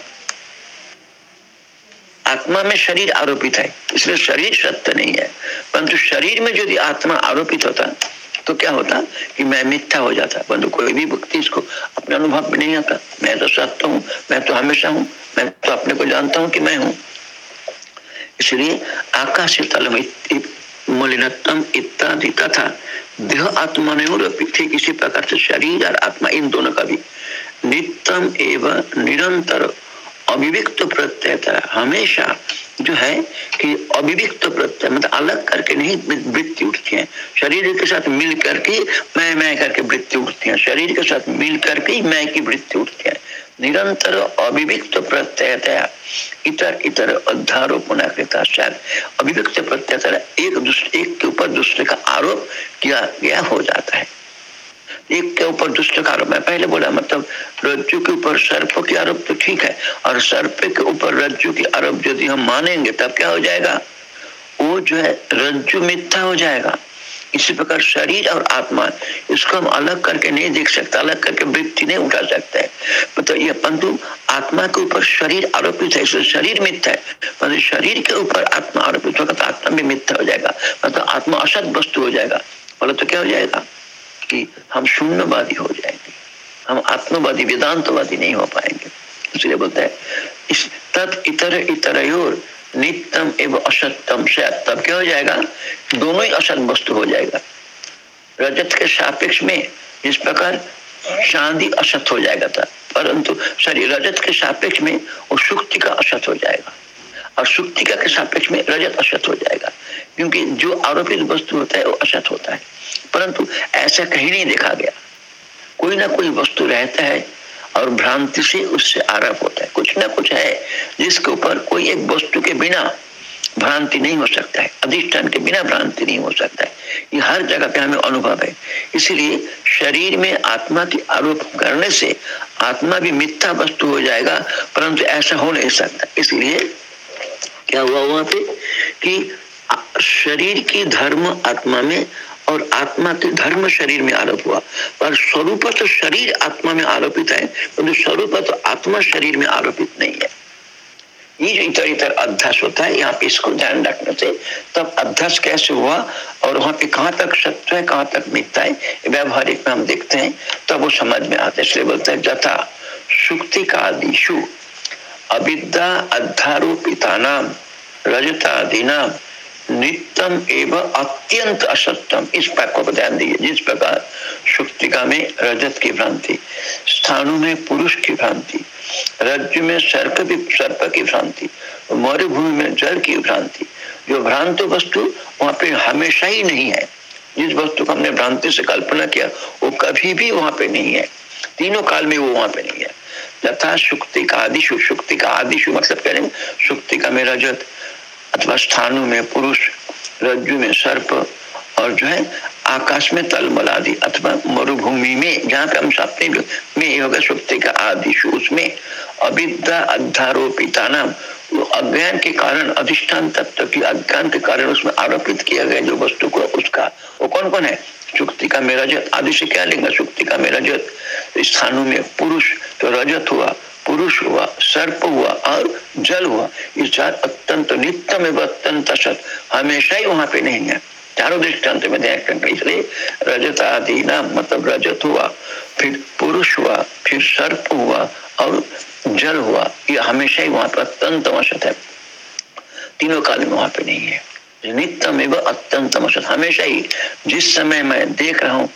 आत्मा में शरीर आरोपित है, इसलिए शरीर सत्य नहीं है। परंतु शरीर में यदि आत्मा आरोपित होता तो क्या होता कि मैं मिथ्या हो जाता परंतु कोई भी व्यक्ति इसको अपने अनुभव में नहीं आता। मैं तो सत्य हूँ, मैं तो हमेशा हूँ, मैं तो अपने को जानता हूँ कि मैं हूँ। इसलिए आकाश तल मलिनतम इत्यादि तथा देह आत्मा ने ठीक इसी प्रकार से शरीर और आत्मा, इन दोनों का भी नित्यम एवं निरंतर अभिव्यक्त प्रत्यय हमेशा जो है कि अभिव्यक्त प्रत्यय मतलब अलग करके नहीं वृत्ति उठती है। शरीर के साथ मिल करके मैं मैं करके वृत्ति उठती है। शरीर के साथ मिल करके मैं की वृत्ति उठती है। निरंतर अभिव्यक्त प्रत्ययतया इतर इतर अध्यारोपण अभिव्यक्त प्रत्यय एक दूसरे एक के ऊपर दूसरे का आरोप किया गया हो जाता है। एक के ऊपर दूसरे का आरोप है। पहले बोला मतलब रज्जु के ऊपर सर्प की आरोप तो ठीक है, और सर्प के ऊपर रज्जु की आरोप यदि हम मानेंगे, तब क्या हो जाएगा? वो जो है, रज्जु मिथ्या हो जाएगा। इसी प्रकार शरीर और आत्मा, इसको हम अलग करके नहीं देख सकते, अलग करके वृत्ति नहीं उठा सकते। है मतलब ये परंतु आत्मा के ऊपर शरीर आरोपित है, इसलिए शरीर मिथ्या है। परंतु शरीर के ऊपर आत्मा आरोपित होगा तो आत्मा भी मिथ्या हो जाएगा। मतलब आत्मा असत वस्तु हो जाएगा। बोले तो क्या हो जाएगा? कि हम शून्यवादी हो जाएँगे। हम आत्मवादी, वेदांतवादी नहीं हो पाएँगे। इसलिए बोलते हैं, इस तद इतर इतर नित्यम एवं असत्यम से तब क्या हो जाएगा? दोनों ही असत वस्तु हो जाएगा। रजत के सापेक्ष में इस प्रकार चांदी असत हो जाएगा था। परंतु, सॉरी, रजत के सापेक्ष में वो सुक्ति का असत हो जाएगा। और सुक्तिका के सापेक्ष में रजत असत हो जाएगा। क्योंकि जो आरोपित वस्तु होता है, वो असत होता है। परंतु ऐसा कहीं नहीं देखा गया। कोई ना कोई वस्तु रहता है और भ्रांति से उससे आरोप होता है। कुछ ना कुछ है जिसके ऊपर कोई एक वस्तु के बिना भ्रांति नहीं हो सकता है। अधिष्ठान के बिना भ्रांति नहीं हो सकता है। ये हर जगह पे हमें अनुभव है। इसलिए शरीर में आत्मा की आरोप करने से आत्मा भी मिथ्या वस्तु हो जाएगा, परंतु ऐसा हो नहीं सकता। इसलिए क्या हुआ वहाँ पे कि शरीर की धर्म आत्मा में और आत्मा के धर्म शरीर में आरोप हुआ। पर स्वरूप तो शरीर आत्मा में आरोपित है, परंतु स्वरूप तो आत्मा शरीर में आरोपित नहीं है। ये जो इतर इतर अध्यास होता है, यहाँ पे इसको ध्यान रखने से, तब अध्यास कैसे हुआ और वहाँ पे कहाँ तक सत्य है, कहाँ तक मिथ्या है व्यवहारिक में हम देखते हैं, तब वो समझ में आते इसलिए बोलते हैं, जथा सुक्ति का दिशु अविद्या अध्यारोपिता नाम रजता नाम नित्यम एवं अत्यंत असत्यम इस पर को ध्यान दीजिए, जिस प्रकार सुक्तिका में रजत की भ्रांति स्थानों में पुरुष की भ्रांति, रज्जु में सर्प की सर्प की भ्रांति, मरुभूमि में जल की भ्रांति, जो भ्रांत वस्तु वहाँ पे हमेशा ही नहीं है। जिस वस्तु को हमने भ्रांति से कल्पना किया, वो कभी भी वहाँ पे नहीं है। तीनों काल में वो वहाँ पे नहीं है। तथा सुक्ति का आदिशु सुक्ति का आदिशु मतलब कह रहे सुक्ति का में रजत। अथवा स्थानों में पुरुष, रज्जु में सर्प और जो है आकाश में तलमल आदि अथवा मरुभूमि में, जहाँ पे हम सपने में होगा सुक्ति का आदिशु उसमें अविद्या अध्यारोपिता नाम वो अज्ञान के कारण, अधिष्ठान तत्व की अज्ञान के कारण उसमें आरोपित किया गया जो वस्तु को, उसका। वो कौन कौन है? सुक्ति का में रजत आदि से क्या लेंगे सुक्ति का में रजत स्थानों में पुरुष तो रजत हुआ, पुरुष हुआ, सर्प हुआ और जल हुआ। ये चार अत्यंत नित्यम एवं अत्यंत सत। हमेशा ही वहाँ पे नहीं है। चारों दृष्टांत में ध्यान इसलिए रजत आदि ना मतलब रजत हुआ, फिर पुरुष हुआ, फिर सर्प हुआ और जल हुआ। ये हमेशा ही वहाँ पर अत्यंत असत है। तीनों काल में वहाँ पे नहीं है। नित्यम एवं अत्यंत असत हमेशा ही जिस समय मैं देख रहा हूँ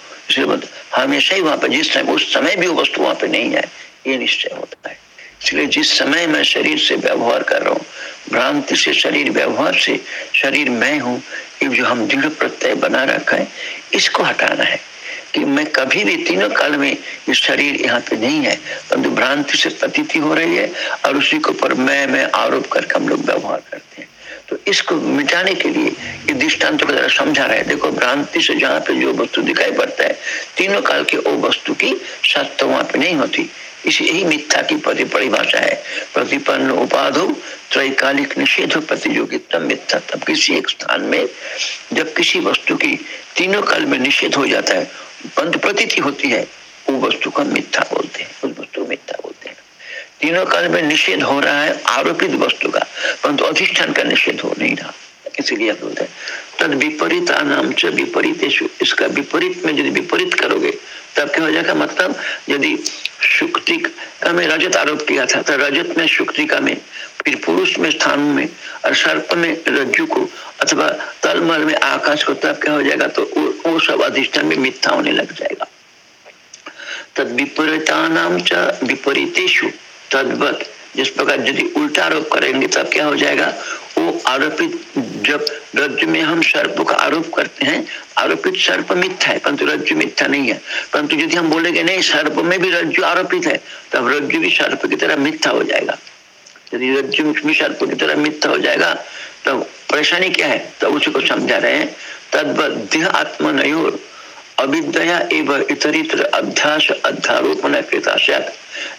हमेशा ही वहाँ पर जिस समय, उस समय भी वो वस्तु वहाँ पे नहीं है। ये निश्चय होता है। इसलिए जिस समय मैं शरीर से व्यवहार कर रहा हूँ, भ्रांति से शरीर व्यवहार से शरीर मैं हूँ जो हम दृढ़ प्रत्यय बना रखा है, इसको हटाना है कि मैं कभी भी तीनों काल में ये शरीर यहाँ पे नहीं है, परंतु भ्रांति से प्रतीति हो रही है और उसी के ऊपर मैं मैं आरोप करके हम लोग व्यवहार करते हैं। तो इसको मिटाने के लिए ये दृष्टांत को जरा समझा रहे हैं। देखो, भ्रांति से जहाँ पे जो वस्तु दिखाई पड़ता है, तीनों काल के वो वस्तु की सत्य वहाँ पे नहीं होती। इसी यही मिथ्या की परिभाषा है। प्रतिपन्न उपाधो त्रैकालिक निषेध प्रतियोगिता मिथ्या। तब किसी एक स्थान में जब किसी वस्तु की तीनों काल में निषेध हो जाता है, पंत प्रतीति होती है, वो वस्तु का मिथ्या बोलते हैं, उस वस्तु मिथ्या बोलते हैं। तीनों काल में निषेध हो रहा है, आरोपित वस्तु का, परंतु अधिष्ठान का निषेध हो नहीं रहा। हैं। तद विपरीत विपरीत इसका विपरीत में यदि विपरीत करोगे, तब क्या हो जाएगा? मतलब यदि शुक्ति का रजत आरोप किया था तो रजत में शुक्ति का में, फिर पुरुष में स्थान में, और सर्प में रज्जु को, अथवा तलमल में आकाश को, तब क्या हो जाएगा? तो वो सब अधिष्ठान में मिथ्या होने लग जाएगा। तद विपरीता नाम च विपरीतेशु तद्वत जिस प्रकार यदि उल्टा आरोप करेंगे तब क्या हो जाएगा? वो आरोपित जब रज्जु में हम सर्प का आरोप करते हैं, आरोपित सर्प मिथ्या है, परंतु रज्जु मिथ्या नहीं है। परंतु यदि हम बोलेंगे, नहीं, सर्प में भी रज्जु आरोपित है, तब रज्जु भी सर्प की तरह मिथ्या हो जाएगा। यदि रज्जु भी सर्प की तरह मिथ्या हो जाएगा, तब परेशानी क्या है? तब उसी को समझा रहे हैं। तद्वध्य आत्मनयोर, अविद्या एवं इतरित्र अध्यास अध्यारोपण कृता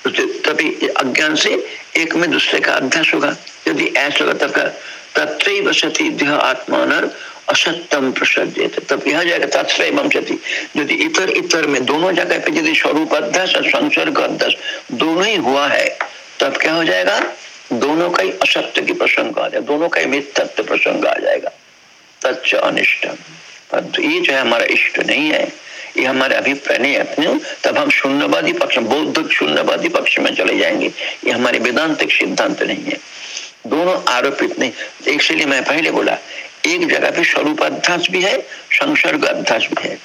तभी अज्ञान से एक में दूसरे का अध्यास होगा। यदि ऐसा तब तत्र सती देह आत्मान असत्यम प्रसज्य तब यह जाएगा तत्व सती यदि इतर इतर में दोनों जगह पे यदि स्वरूप अध्यक्ष और संसर्ग अध्यक्ष दोनों ही हुआ है, तब क्या हो जाएगा? दोनों का ही असत्य की प्रसंग आ जाएगा। दोनों का ही मिथ्यत्व प्रसंग आ जाएगा। तत्व अनिष्टम परंतु ये जो है हमारा इष्ट नहीं है। ये हमारे अभिप्राय अपने तब हम शून्यवादी पक्ष, बौद्ध शून्यवादी पक्ष में चले जाएँगे। ये हमारे वेदांतिक सिद्धांत नहीं है। दोनों आरोपित नहीं। इसलिए मैं पहले बोला, एक जगह पे स्वरूप अध्यास भी है, संसर्ग अध्यास भी है।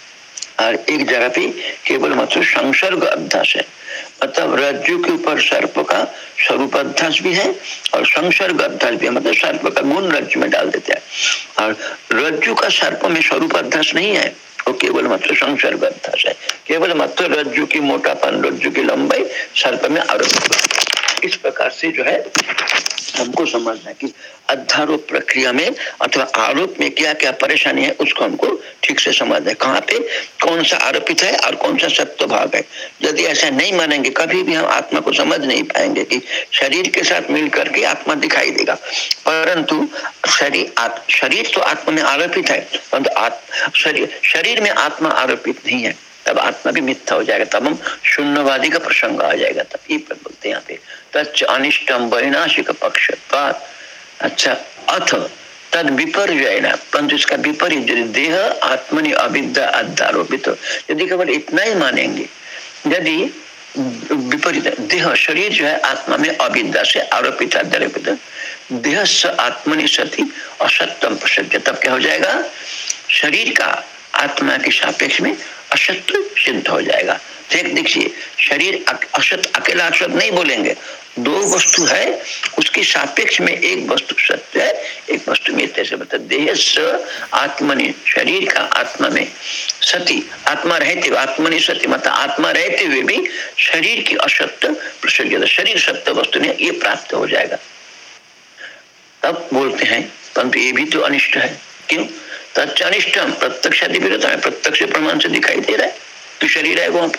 और एक जगह पे केवल मतलब संसर्ग अध्यास है। मतलब रज्जु के ऊपर सर्प का स्वरूप अध्यास भी है और संसर्ग अध्यास भी है। मतलब सर्प का गुण रज्जु में डाल देते हैं। और रज्जु का सर्प में स्वरूप अध्यास नहीं है। वो केवल मात्र संसर्ग अध्यास है केवल मात्र रज्जु की मोटापन, रज्जु की लंबाई, सर्प में आरोप इस प्रकार से जो है हमको समझना है कि अध्यारोप प्रक्रिया में अथवा आरोप में क्या क्या परेशानी है, उसको हमको ठीक से समझना है। कहाँ पे कौन सा आरोपित है और कौन सा सत्य भाग है? यदि ऐसा नहीं मानेंगे, कभी भी हम आत्मा को समझ नहीं पाएँगे कि शरीर के साथ मिल करके आत्मा दिखाई देगा। परंतु शरीर शरीर तो आत्मा में आरोपित है, परंतु शरीर शरीर में आत्मा आरोपित नहीं है। तब आत्मा भी मिथ्या हो जाएगा, तब हम शून्यवादी का प्रसंग आ जाएगा, तब ये बोलते हैं यहाँ पे। तच्च अनिष्टम वैनाशिक पक्ष अच्छा अथ तद विपर्य परंतु इसका विपरीत यदि देह, आत्मनि, अविद्या, अध्यारोपित यदि केवल इतना ही मानेंगे, यदि विपरीत, देह, शरीर जो है, आत्मा में अविद्या से आरोपित, अध्यारोपित, देह स आत्मनि सती असत्यम प्रसिद्ध तब क्या हो जाएगा? शरीर का आत्मा के सापेक्ष में असत्य सिद्ध हो जाएगा। देख, देखिए, शरीर असत अकेला असत नहीं बोलेंगे। दो वस्तु है, उसके सापेक्ष में एक वस्तु सत्य है, एक वस्तु मिथ्या से बता देह आत्मनि, शरीर का आत्मा में सती, आत्मा रहते हुए, आत्मनि सती मतलब आत्मा रहते हुए भी शरीर की असत्य प्रसन्न शरीर सत्य वस्तु ने ये प्राप्त हो जाएगा। तब बोलते हैं, परंतु ये भी तो अनिष्ट है। क्यों? अनिष्ट प्रत्यक्ष विरोध है प्रत्यक्ष प्रमाण से दिखाई दे रहा है। तो शरीर है वहाँ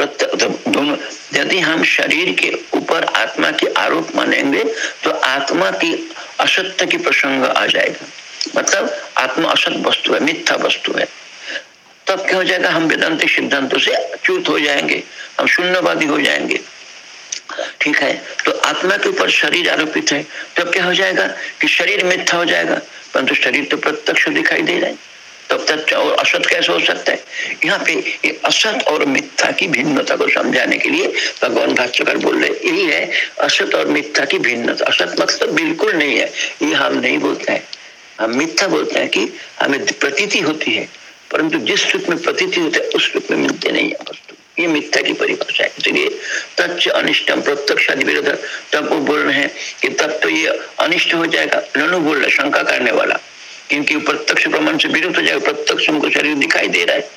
तो यदि हम शरीर के ऊपर आत्मा के आरोप मानेंगे तो आत्मा की असत्य की प्रसंग आ जाएगा। मतलब आत्मा असत वस्तु है, मिथ्या वस्तु है। तब क्या हो जाएगा? हम वेदांतिक सिद्धांतों से च्युत हो जाएँगे। हम शून्यवादी हो जाएँगे। ठीक है? तो आत्मा के ऊपर शरीर आरोपित है। तब क्या हो जाएगा? कि शरीर मिथ्या हो जाएगा। परंतु शरीर तो प्रत्यक्ष दिखाई दे रहा है। तब तक और असत कैसे हो सकता है? यहाँ पे ये असत और मिथ्या की भिन्नता को समझाने के लिए भगवान भाष्यकर बोल रहे यही है, असत और मिथ्या की भिन्नता। असत मतलब बिल्कुल नहीं है, ये हम नहीं बोलते हैं। हम मिथ्या बोलते हैं कि हमें प्रतीति होती है, परंतु जिस रूप में प्रतीति होते है, उस रूप में मिलते नहीं है, वस्तु। ये मिथ्या की परिभाषा है। इसलिए तच्च अनिष्टम प्रत्यक्ष विरोध तब वो बोल रहे हैं कि तब तो ये अनिष्ट हो जाएगा, ननु बोल रहे शंका करने वाला। क्योंकि प्रत्यक्ष प्रमाण से विरुद्ध हो जाएगा, प्रत्यक्ष हमको शरीर दिखाई दे रहा है।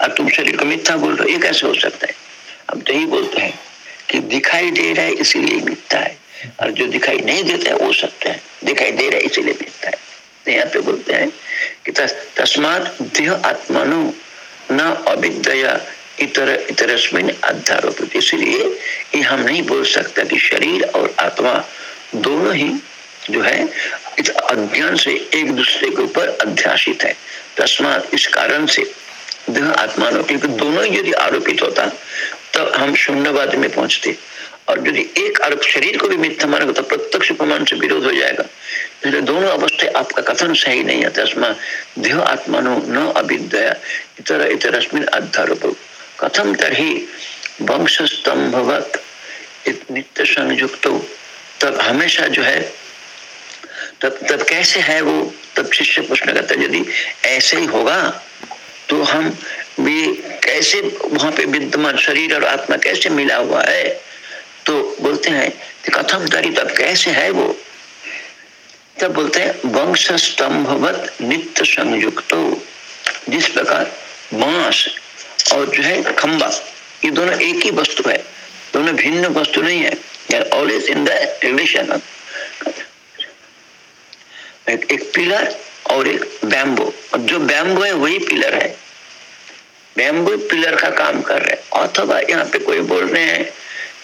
और तुम शरीर को मिथ्या बोल रहे हो, ये कैसे हो सकता है? हम तो यही बोलते हैं कि दिखाई दे रहा है, इसीलिए मिथ्या है। और जो दिखाई नहीं देता है, वो सत्य है। दिखाई दे रहा है, इसीलिए मिथ्या है। तो यहाँ पे बोलते हैं कि तस्मात देह आत्मानु न अविद्या इतर इतरस्मिन अध्यारोपित इसलिए ये हम नहीं बोल सकता कि शरीर और आत्मा दोनों ही जो है, इस अज्ञान से एक दूसरे के ऊपर अध्यासित है। तस्मात इस कारण से देह आत्मा क्योंकि दोनों ही यदि आरोपित होता तो हम शून्यवाद में पहुँचते। और यदि एक आरोप शरीर को भी मिथ्या मानेगा तो प्रत्यक्ष प्रमाण से विरोध हो जाएगा। इसलिए दोनों अवस्था आपका कथन सही नहीं है। तस्मा देह आत्मा न अविद्या, इतर इतर अध्यारोप। कथम तरही वंश स्तंभवत नित्य संयुक्त तब हमेशा जो है तब तब कैसे है वो? तब शिष्य प्रश्न करता यदि ऐसे ही होगा तो हम भी कैसे वहाँ पे विद्यमान शरीर और आत्मा कैसे मिला हुआ है? तो बोलते हैं, कि कथम तरी तब कैसे है वो? तब बोलते हैं वंश स्तंभवत नित्य संयुक्त जिस प्रकार बाँस और जो है खंबा ये दोनों एक ही वस्तु है। दोनों भिन्न वस्तु नहीं है। ऑलवेज इन द रिलेशन एक, पिलर और एक बैम्बो जो बैम्बो है वही पिलर है। बैम्बो पिलर का काम कर रहे हैं। अथवा यहाँ पे कोई बोल रहे हैं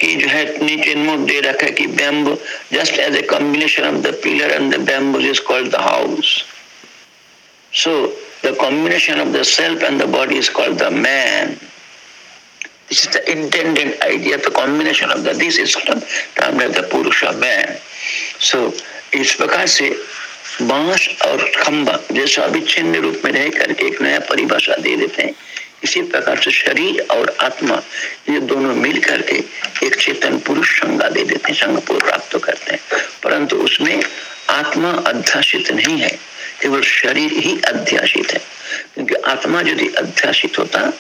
कि जो है नीचे नोट दे रखा है कि bamboo just as a combination of the pillar and the bamboo is called the house so the combination of the self and the body is called the man. This is the intended idea, the combination of the this is termed as the Purusha man. So इस प्रकार से बाँस और खंबा जैसा अभिच्छिन्न रूप में रह करके एक नया परिभाषा दे देते हैं इसी प्रकार से शरीर और आत्मा ये दोनों मिल करके एक चेतन पुरुष संगा दे देते हैं संग प्राप्त करते हैं परंतु उसमें आत्मा अध्यासित नहीं है केवल शरीर ही अध्यासित है। क्योंकि आत्मा यदि अध्यासित होता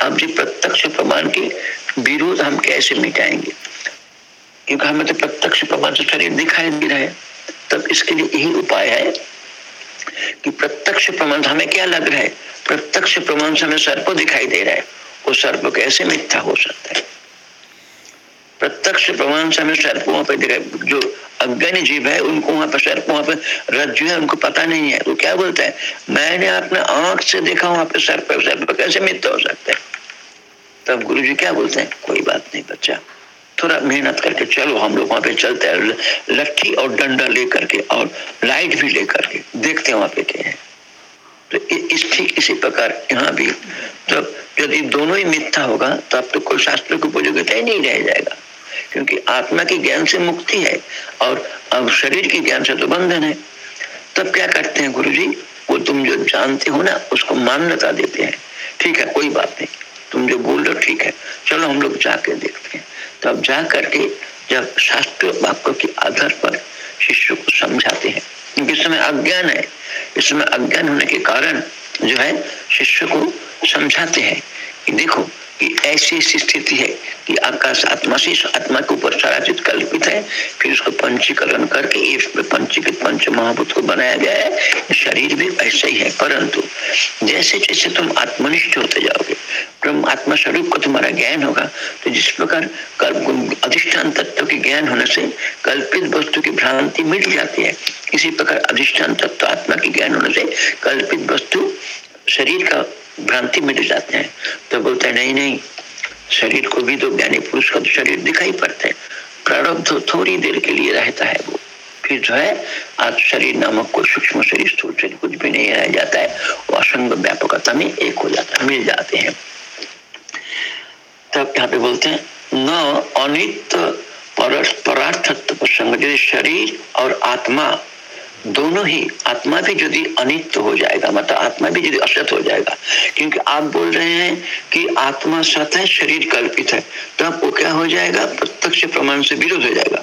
अब जी प्रत्यक्ष प्रमाण के विरोध हम कैसे मिटाएँगे? क्योंकि हमें तो प्रत्यक्ष प्रमाण से शरीर दिखाई दे रहा है। तब इसके लिए यही उपाय है कि प्रत्यक्ष प्रमाण हमें क्या लग रहा है? प्रत्यक्ष प्रमाण से हमें सर्प दिखाई दे रहा है। वो सर्प कैसे मिथ्या हो सकता है? प्रत्यक्ष प्रमाण से हमें सर्प वहाँ पर जो अज्ञानी जीव है, उनको वहाँ पर सर्प वहाँ पर रज्जु है, उनको पता नहीं है। तो क्या बोलता है? मैंने अपने आँख से देखा वहाँ पे सर्प सर्प कैसे मित्र हो सकते हैं? तब गुरु जी क्या बोलते हैं? कोई बात नहीं बच्चा। थोड़ा मेहनत करके चलो, हम लोग वहाँ पे चलते हैं। लट्ठी और डंडा लेकर के और लाइट भी लेकर के देखते हैं वहाँ पे क्या है। तो इस ठीक इसी प्रकार यहाँ भी तो यदि दोनों ही मिथ्या होगा तो अब तो कोई शास्त्र की उपयोगिता ही नहीं रह जाएगा। क्योंकि आत्मा के ज्ञान से मुक्ति है और अब शरीर के ज्ञान से तो बंधन है। तब क्या करते हैं गुरु जी वो तुम जो जानते हो ना, उसको मान्यता देते हैं। ठीक है, कोई बात नहीं। तुम जो बोल रहे हो, ठीक है। चलो हम लोग जाके देखते हैं। तब जा करके जब शास्त्र वाक्य के आधार पर शिष्य को समझाते हैं, क्योंकि इसमें अज्ञान है। इसमें अज्ञान होने के कारण जो है, शिष्य को समझाते हैं कि देखो कि ऐसी ऐसी स्थिति है कि आकाश आत्मा से आत्मा के ऊपर सारा चीज़ कल्पित है, फिर उसको पंचीकरण करके इसमें पंचीकृत पंच महाभूत को बनाया गया है। शरीर भी ऐसे ही है, परंतु जैसे जैसे तुम आत्मनिष्ठ होते जाओगे, ब्रह्म आत्मा स्वरूप को तुम्हारा ज्ञान होगा तो जिस प्रकार अधिष्ठान तत्व के ज्ञान होने से कल्पित वस्तु की भ्रांति मिट जाती है, इसी प्रकार अधिष्ठान तत्व आत्मा के ज्ञान होने से कल्पित वस्तु शरीर का भ्रांति मिट जाते हैं। तो बोलते हैं, नहीं नहीं, शरीर को भी तो ज्ञानी पुरुष का तो शरीर दिखाई पड़ता है। प्रारब्ध थोड़ी देर के लिए रहता है वो। फिर जो है, आज शरीर नामक कोई सूक्ष्म शरीर स्थूल शरीर कुछ भी नहीं रह जाता है। वो असंग व्यापकता में एक हो जाता है, मिल जाते हैं। तब यहाँ पे बोलते हैं, न अनित परार्थत्व प्रसंग शरीर और आत्मा दोनों ही आत्मा भी यदि अनित्य हो जाएगा मतलब आत्मा भी यदि असत हो जाएगा, क्योंकि आप बोल रहे हैं कि आत्मा सत है, शरीर कल्पित है तब वो क्या हो जाएगा? प्रत्यक्ष प्रमाण से विरोध हो जाएगा।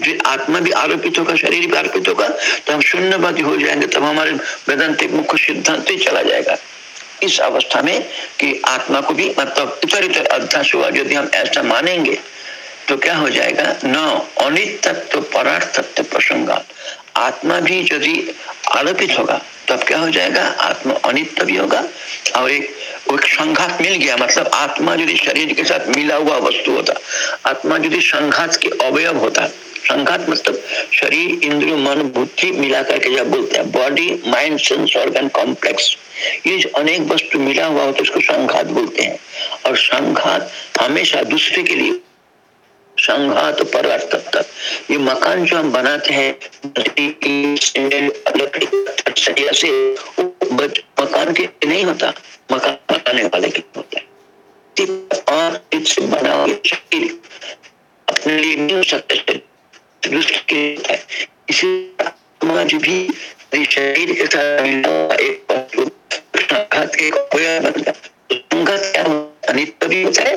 जो आत्मा भी आरोपित होगा, शरीर भी आरोपित होगा तो हम शून्यवादी हो जाएँगे, तब हमारे वेदांतिक मुख्य सिद्धांत ही चला जाएगा। इस अवस्था में कि आत्मा को भी मतलब इतर इतर अध्यास हुआ, यदि हम ऐसा मानेंगे तो क्या हो जाएगा? न अनित तत्व परार्थ तत्व प्रसंगात। आत्मा भी यदि आरोपित होगा, तब क्या हो जाएगा? आत्मा अनित्य भी होगा और एक एक संघात मिल गया। मतलब आत्मा यदि शरीर के साथ मिला हुआ वस्तु होता, आत्मा यदि संघात के अवयव होता, संघात मतलब शरीर, इंद्रिय, मन, बुद्धि मिला करके जब बोलते हैं body mind sense organ complex ये जो अनेक वस्तु मिला हुआ होता है उसको संघात बोलते हैं। और संघात हमेशा दूसरे के लिए संघात तक ये मकान जो हम बनाते हैं से मकान के नहीं होता, मकान बनाने वाले के होता है। बना शरीर अपने लिए नहीं हो सकता इसी समाज भी शरीर के साथ एक संघात संघात क्या होता है।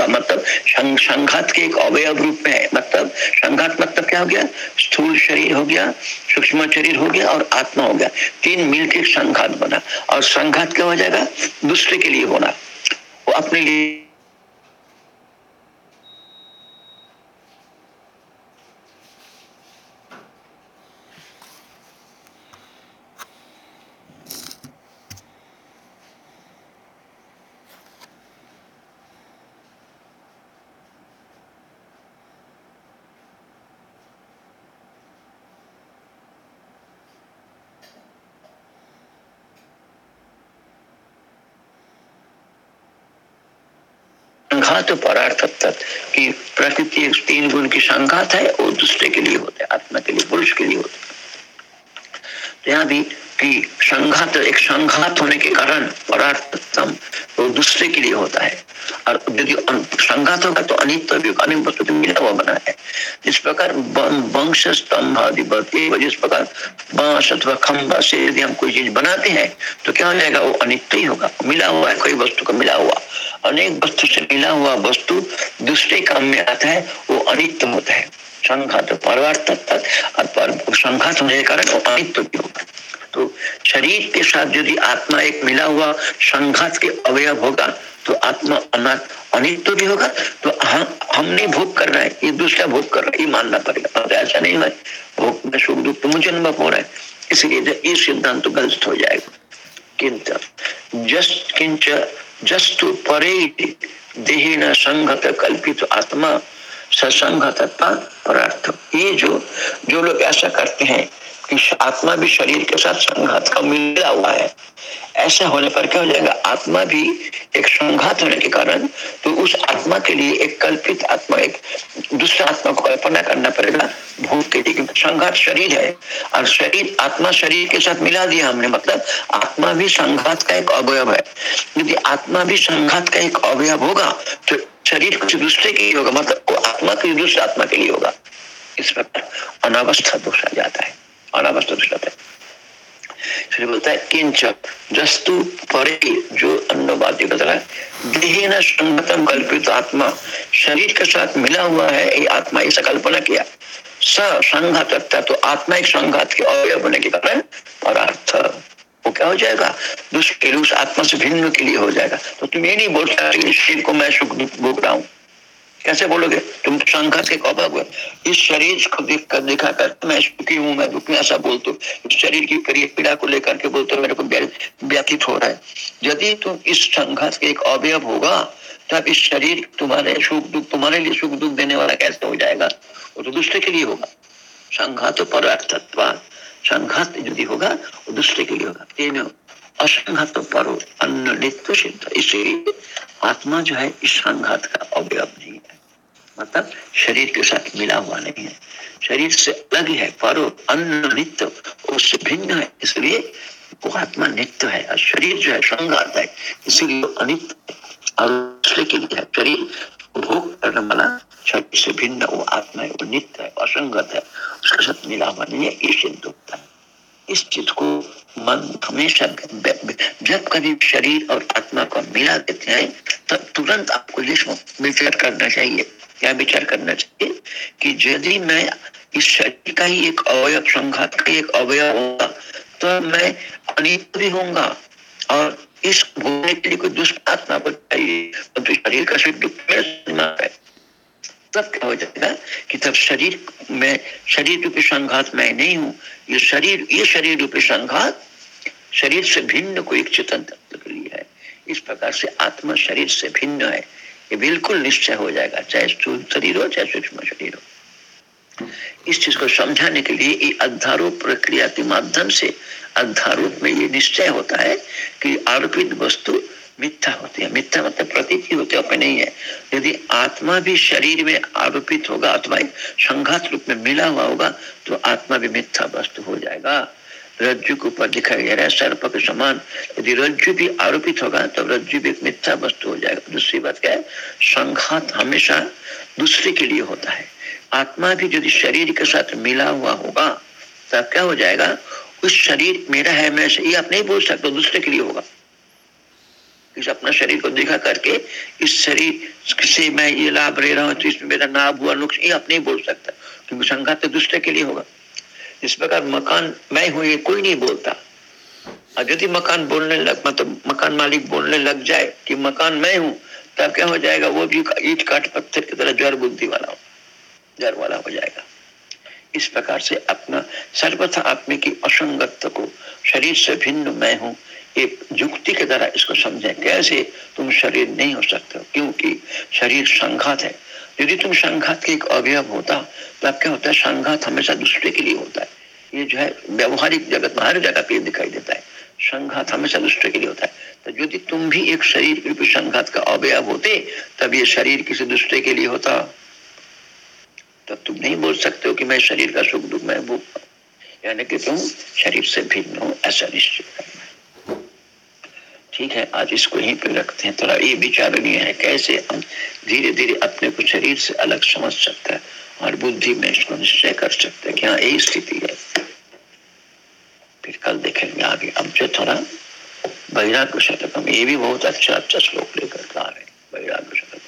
होगा मतलब संघात के एक अवयव रूप में है। मतलब संघात मतलब क्या हो गया? स्थूल शरीर हो गया, सूक्ष्म शरीर हो गया और आत्मा हो गया। तीन मिलकर संघात बना। और संघात क्या हो जाएगा? दूसरे के लिए होना। वो अपने लिए संघात परार्थ की प्रकृति एक तीन गुण की संघात है और दूसरे के लिए होते आत्मा के लिए, पुरुष के लिए होते तो यहाँ भी कि संघात, एक संघात होने के कारण परार्थम वो दूसरे के लिए होता है। यदि संघात होगा तो अनित वस्तु मिला हुआ बना है। जिस प्रकार वंश स्तंभ आदि जिस प्रकार बाँस अथवा से यदि हम कोई चीज़ बनाते हैं तो क्या हो जाएगा? वो ही होगा। मिला हुआ है, कोई वस्तु का मिला हुआ। अनेक वस्तु से मिला हुआ वस्तु दूसरे काम में आता है, वो अनित्य होता है। संघात परवार्थ संघात होने के कारण वो अनित्य भी होगा। तो शरीर के साथ यदि आत्मा एक मिला हुआ, संघात के अवयव होगा तो आत्मा अनाथ अनित तो भी होगा तो हम हम नहीं भोग कर रहे हैं, ये दूसरा भोग कर रहा है, ये मानना पड़ेगा। और ऐसा नहीं है, भोग में सुख दुख तो मुझे अनुभव हो रहा है, इसलिए ये सिद्धांत तो गलत हो जाएगा। किंच जस्ट किंच जस्तु परे देह संघत कल्पित आत्मा ससंग तत्व परार्थ। ये जो जो लोग ऐसा करते हैं कि आत्मा भी शरीर के साथ संघात का मिला हुआ है, ऐसा होने पर क्या हो जाएगा? आत्मा भी एक संघात होने के कारण तो उस आत्मा के लिए एक कल्पित आत्मा, एक दूसरा आत्मा को कल्पना करना पड़ेगा। भूत के लिए संघात शरीर है और शरीर, आत्मा शरीर के साथ मिला दिया हमने। मतलब आत्मा भी संघात का एक अवयव है। यदि आत्मा भी संघात का एक अवयव होगा तो शरीर कुछ दूसरे के लिए होगा मतलब वो आत्मा किसी दूसरे आत्मा के लिए होगा। इस प्रकार अनावस्था दोष आ जाता है। अनावस्था दोष आता है। फिर बोलता है किंच जस्तु परे, जो अन्नवादी बता न संगतम कल्पित आत्मा, शरीर के साथ मिला हुआ है, ये आत्मा ऐसा कल्पना किया। स संघात तो आत्मा एक संघात के अवयव होने के कारण परार्थ। वो क्या हो जाएगा? दुष्ट उस आत्मा से भिन्न के लिए हो जाएगा। तो तुम ये नहीं बोल सकते शरीर को मैं सुख भोग रहा हूँ। कैसे बोलोगे? तुम संघर्ष के अभाव हो इस शरीर को देख कर देखा कर मैं सुखी हूँ, मैं दुखी ऐसा बोलते इस शरीर की करिए पीड़ा को लेकर के बोलते मेरे को व्यतीत हो रहा है। यदि तुम इस संघर्ष के एक अवयव होगा, तब इस शरीर तुम्हारे सुख दुख, तुम्हारे लिए सुख दुख देने वाला कैसे हो जाएगा? वो तो दूसरे के लिए होगा। संघात पर संघात यदि होगा, वो दूसरे के लिए होगा। तीन असंघात परो अन्न नित्य सिद्ध। इसलिए आत्मा जो है, इस संघात का अवयव नहीं मतलब शरीर के साथ मिला हुआ नहीं है। शरीर से अलग है पर अन्न नित्य उससे भिन्न है। इसलिए वो आत्मा नित्य है और शरीर जो है संघात है। इसीलिए अनित्य और दूसरे के लिए शरीर भोग करने वाला, शरीर से भिन्न वो आत्मा है, वो नित्य है असंगत है। उसके साथ मिला हुआ नहीं है, ये सिद्ध होता है। इस चीज़ को मन हमेशा जब कभी शरीर और आत्मा को मिला देते हैं, तब तुरंत आपको विचार करना चाहिए। क्या विचार करना चाहिए कि यदि मैं इस शरीर का ही एक अवयव, संघात का एक अवयव होगा तो मैं अनित भी होऊँगा और इस भोगने के लिए कोई आत्मा को चाहिए तो शरीर का सिर्फ़ दुख है तब क्या हो जाएगा कि तब शरीर में, शरीर रूपी संघात मैं नहीं हूँ। ये शरीर ये शरीर रूपी संघात शरीर से भिन्न कोई चेतन तत्व के लिए है। इस प्रकार से आत्मा शरीर से भिन्न है। ये बिल्कुल निश्चय हो जाएगा, चाहे स्थूल शरीर हो, चाहे सूक्ष्म शरीर हो। इस चीज़ को समझाने के लिए अध्यारोप प्रक्रिया के माध्यम से, अध्यारोप में ये निश्चय होता है कि आरोपित वस्तु मिथ्या होती है। मिथ्या मतलब प्रतीति होती है नहीं है। यदि आत्मा भी शरीर में आरोपित होगा अथवा संघात रूप में मिला हुआ होगा तो आत्मा भी मिथ्या वस्तु हो जाएगा। रज्जु के ऊपर दिखाई दे रहा है सर्प के समान। यदि रज्जु भी आरोपित होगा, तब तो रज्जु भी एक मिथ्या वस्तु हो जाएगा। दूसरी बात क्या है? संघात हमेशा दूसरे के लिए होता है। आत्मा भी यदि शरीर के साथ मिला हुआ होगा, तब क्या हो जाएगा? उस शरीर मेरा है, मैं ये आप नहीं बोल सकते, दूसरे के लिए होगा। इस अपना शरीर को देखा करके, इस शरीर से मैं ये लाभ ले रहा हूँ तो इसमें मेरा नाभ हुआ, नुकसान, ये आप नहीं बोल सकता। क्योंकि संघात तो दूसरे के लिए होगा। इस प्रकार मकान मैं हूँ, ये कोई नहीं बोलता। और यदि मकान बोलने लग मतलब मकान मालिक बोलने लग जाए कि मकान मैं हूँ, तब क्या हो जाएगा? वो भी ईट काट पत्थर की तरह जड़ बुद्धि वाला जड़ वाला हो जाएगा। इस प्रकार से अपना सर्वथा आत्मे की असंगत को, शरीर से भिन्न मैं हूँ एक युक्ति के द्वारा इसको समझे। कैसे तुम शरीर नहीं हो सकते हो? क्योंकि शरीर संघात है। यदि तुम संघात के एक अवयव होता तो अब क्या होता है? संघात हमेशा दूसरे के लिए होता है। ये जो है, व्यवहारिक जगत में हर जगह पे दिखाई देता है। संघात हमेशा दूसरे के लिए होता है। तो यदि तुम भी एक शरीर रूपी संघात का अवयव होते, तब ये शरीर किसी दूसरे के लिए होता। तब तुम नहीं बोल सकते हो कि मैं शरीर का सुख दुख मैं भूख यानी कि तुम शरीर से भिन्न हो, ऐसा निश्चित ठीक है, आज इसको यहीं पे रखते हैं। थोड़ा ये विचारणीय है कैसे हम धीरे धीरे अपने को शरीर से अलग समझ सकते हैं और बुद्धि में इसको निश्चय कर सकते हैं कि हाँ यही स्थिति है। फिर कल देखेंगे आगे। अब जो थोड़ा वैराग्य शतकम ये भी बहुत अच्छा अच्छा श्लोक लेकर आ रहे हैं वैराग्य शतक।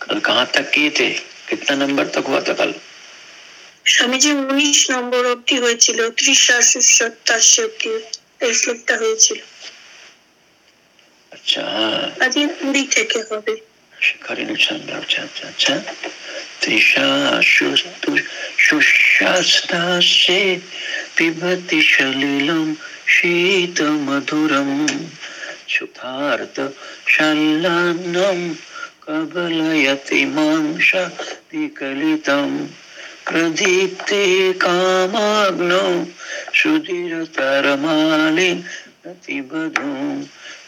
कल कहाँ तक किए थे? कितना नंबर तक हुआ था कल? স্বামীজি উনিশ নম্বর অব্দি হয়েছিল অব্দি এই শ্লোকটা হয়েছিল। আচ্ছা। কুড়ি থেকে হবে। আচ্ছা, আচ্ছা, আচ্ছা। শীত মধুরম সুধার্ত শাল্লান্নম কবলয়তি মাংসা বিকলিতম प्रदीप्ते कामाग्नौ सुधीरतरमाले प्रतिबधूं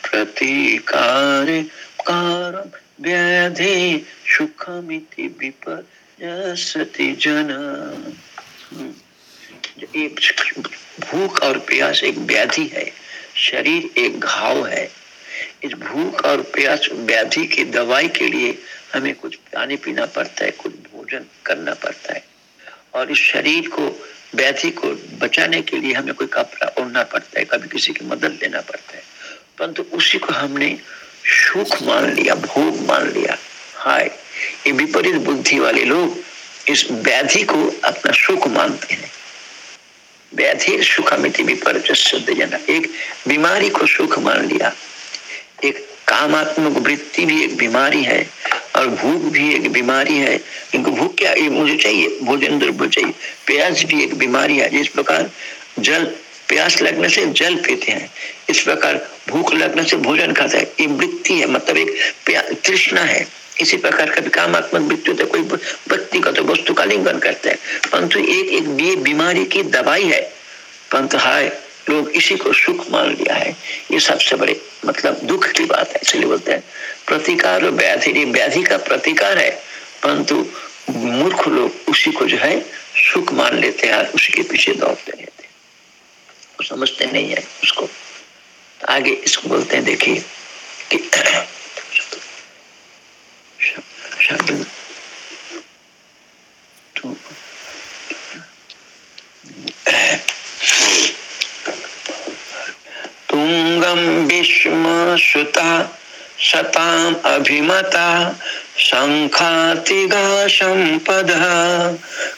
प्रतीकारे कारं व्याधि सुखमिति विपर्यसति जन। भूख और प्यास एक व्याधि है, शरीर एक घाव है। इस भूख और प्यास व्याधि की दवाई के लिए हमें कुछ पानी पीना पड़ता है, कुछ भोजन करना पड़ता है। और इस शरीर को व्याधि को बचाने के लिए हमें कोई कपड़ा ओढ़ना पड़ता है, कभी किसी की मदद लेना पड़ता है। परंतु उसी को हमने सुख मान लिया, भोग मान लिया। हाय, ये विपरीत बुद्धि वाले लोग इस व्याधि को अपना सुख मानते हैं। व्याधि सुखमिति जना एक बीमारी को सुख मान लिया। एक कामात्मक वृत्ति भी एक बीमारी है। और भूख भी एक बीमारी है। इनको भूख क्या? मुझे चाहिए, भोजन द्रव्य चाहिए। प्यास भी एक बीमारी है। जिस प्रकार जल, प्यास लगने से जल पीते हैं, इस प्रकार भूख लगने से भोजन खाता है। ये वृत्ति है मतलब एक तृष्णा है। इसी प्रकार का भी कामात्मक मृत्यु तो कोई व्यक्ति का तो वस्तु का लिंगन करते हैं। परंतु एक एक बीमारी की दवाई है। परंतु हाय लोग इसी को सुख मान लिया है। ये सबसे बड़े मतलब दुख की बात है, इसलिए बोलते हैं। प्रतिकार व्याधि व्याधि का प्रतिकार है, परंतु मूर्ख लोग उसी को जो है सुख मान लेते हैं उसी के पीछे दौड़ते रहते हैं। समझते नहीं है उसको। आगे इसको बोलते हैं, देखिए, कि [CLEARS THROAT] शब्द तुंगम विष्म सुता शताम अभिमता शंखातिगा संपद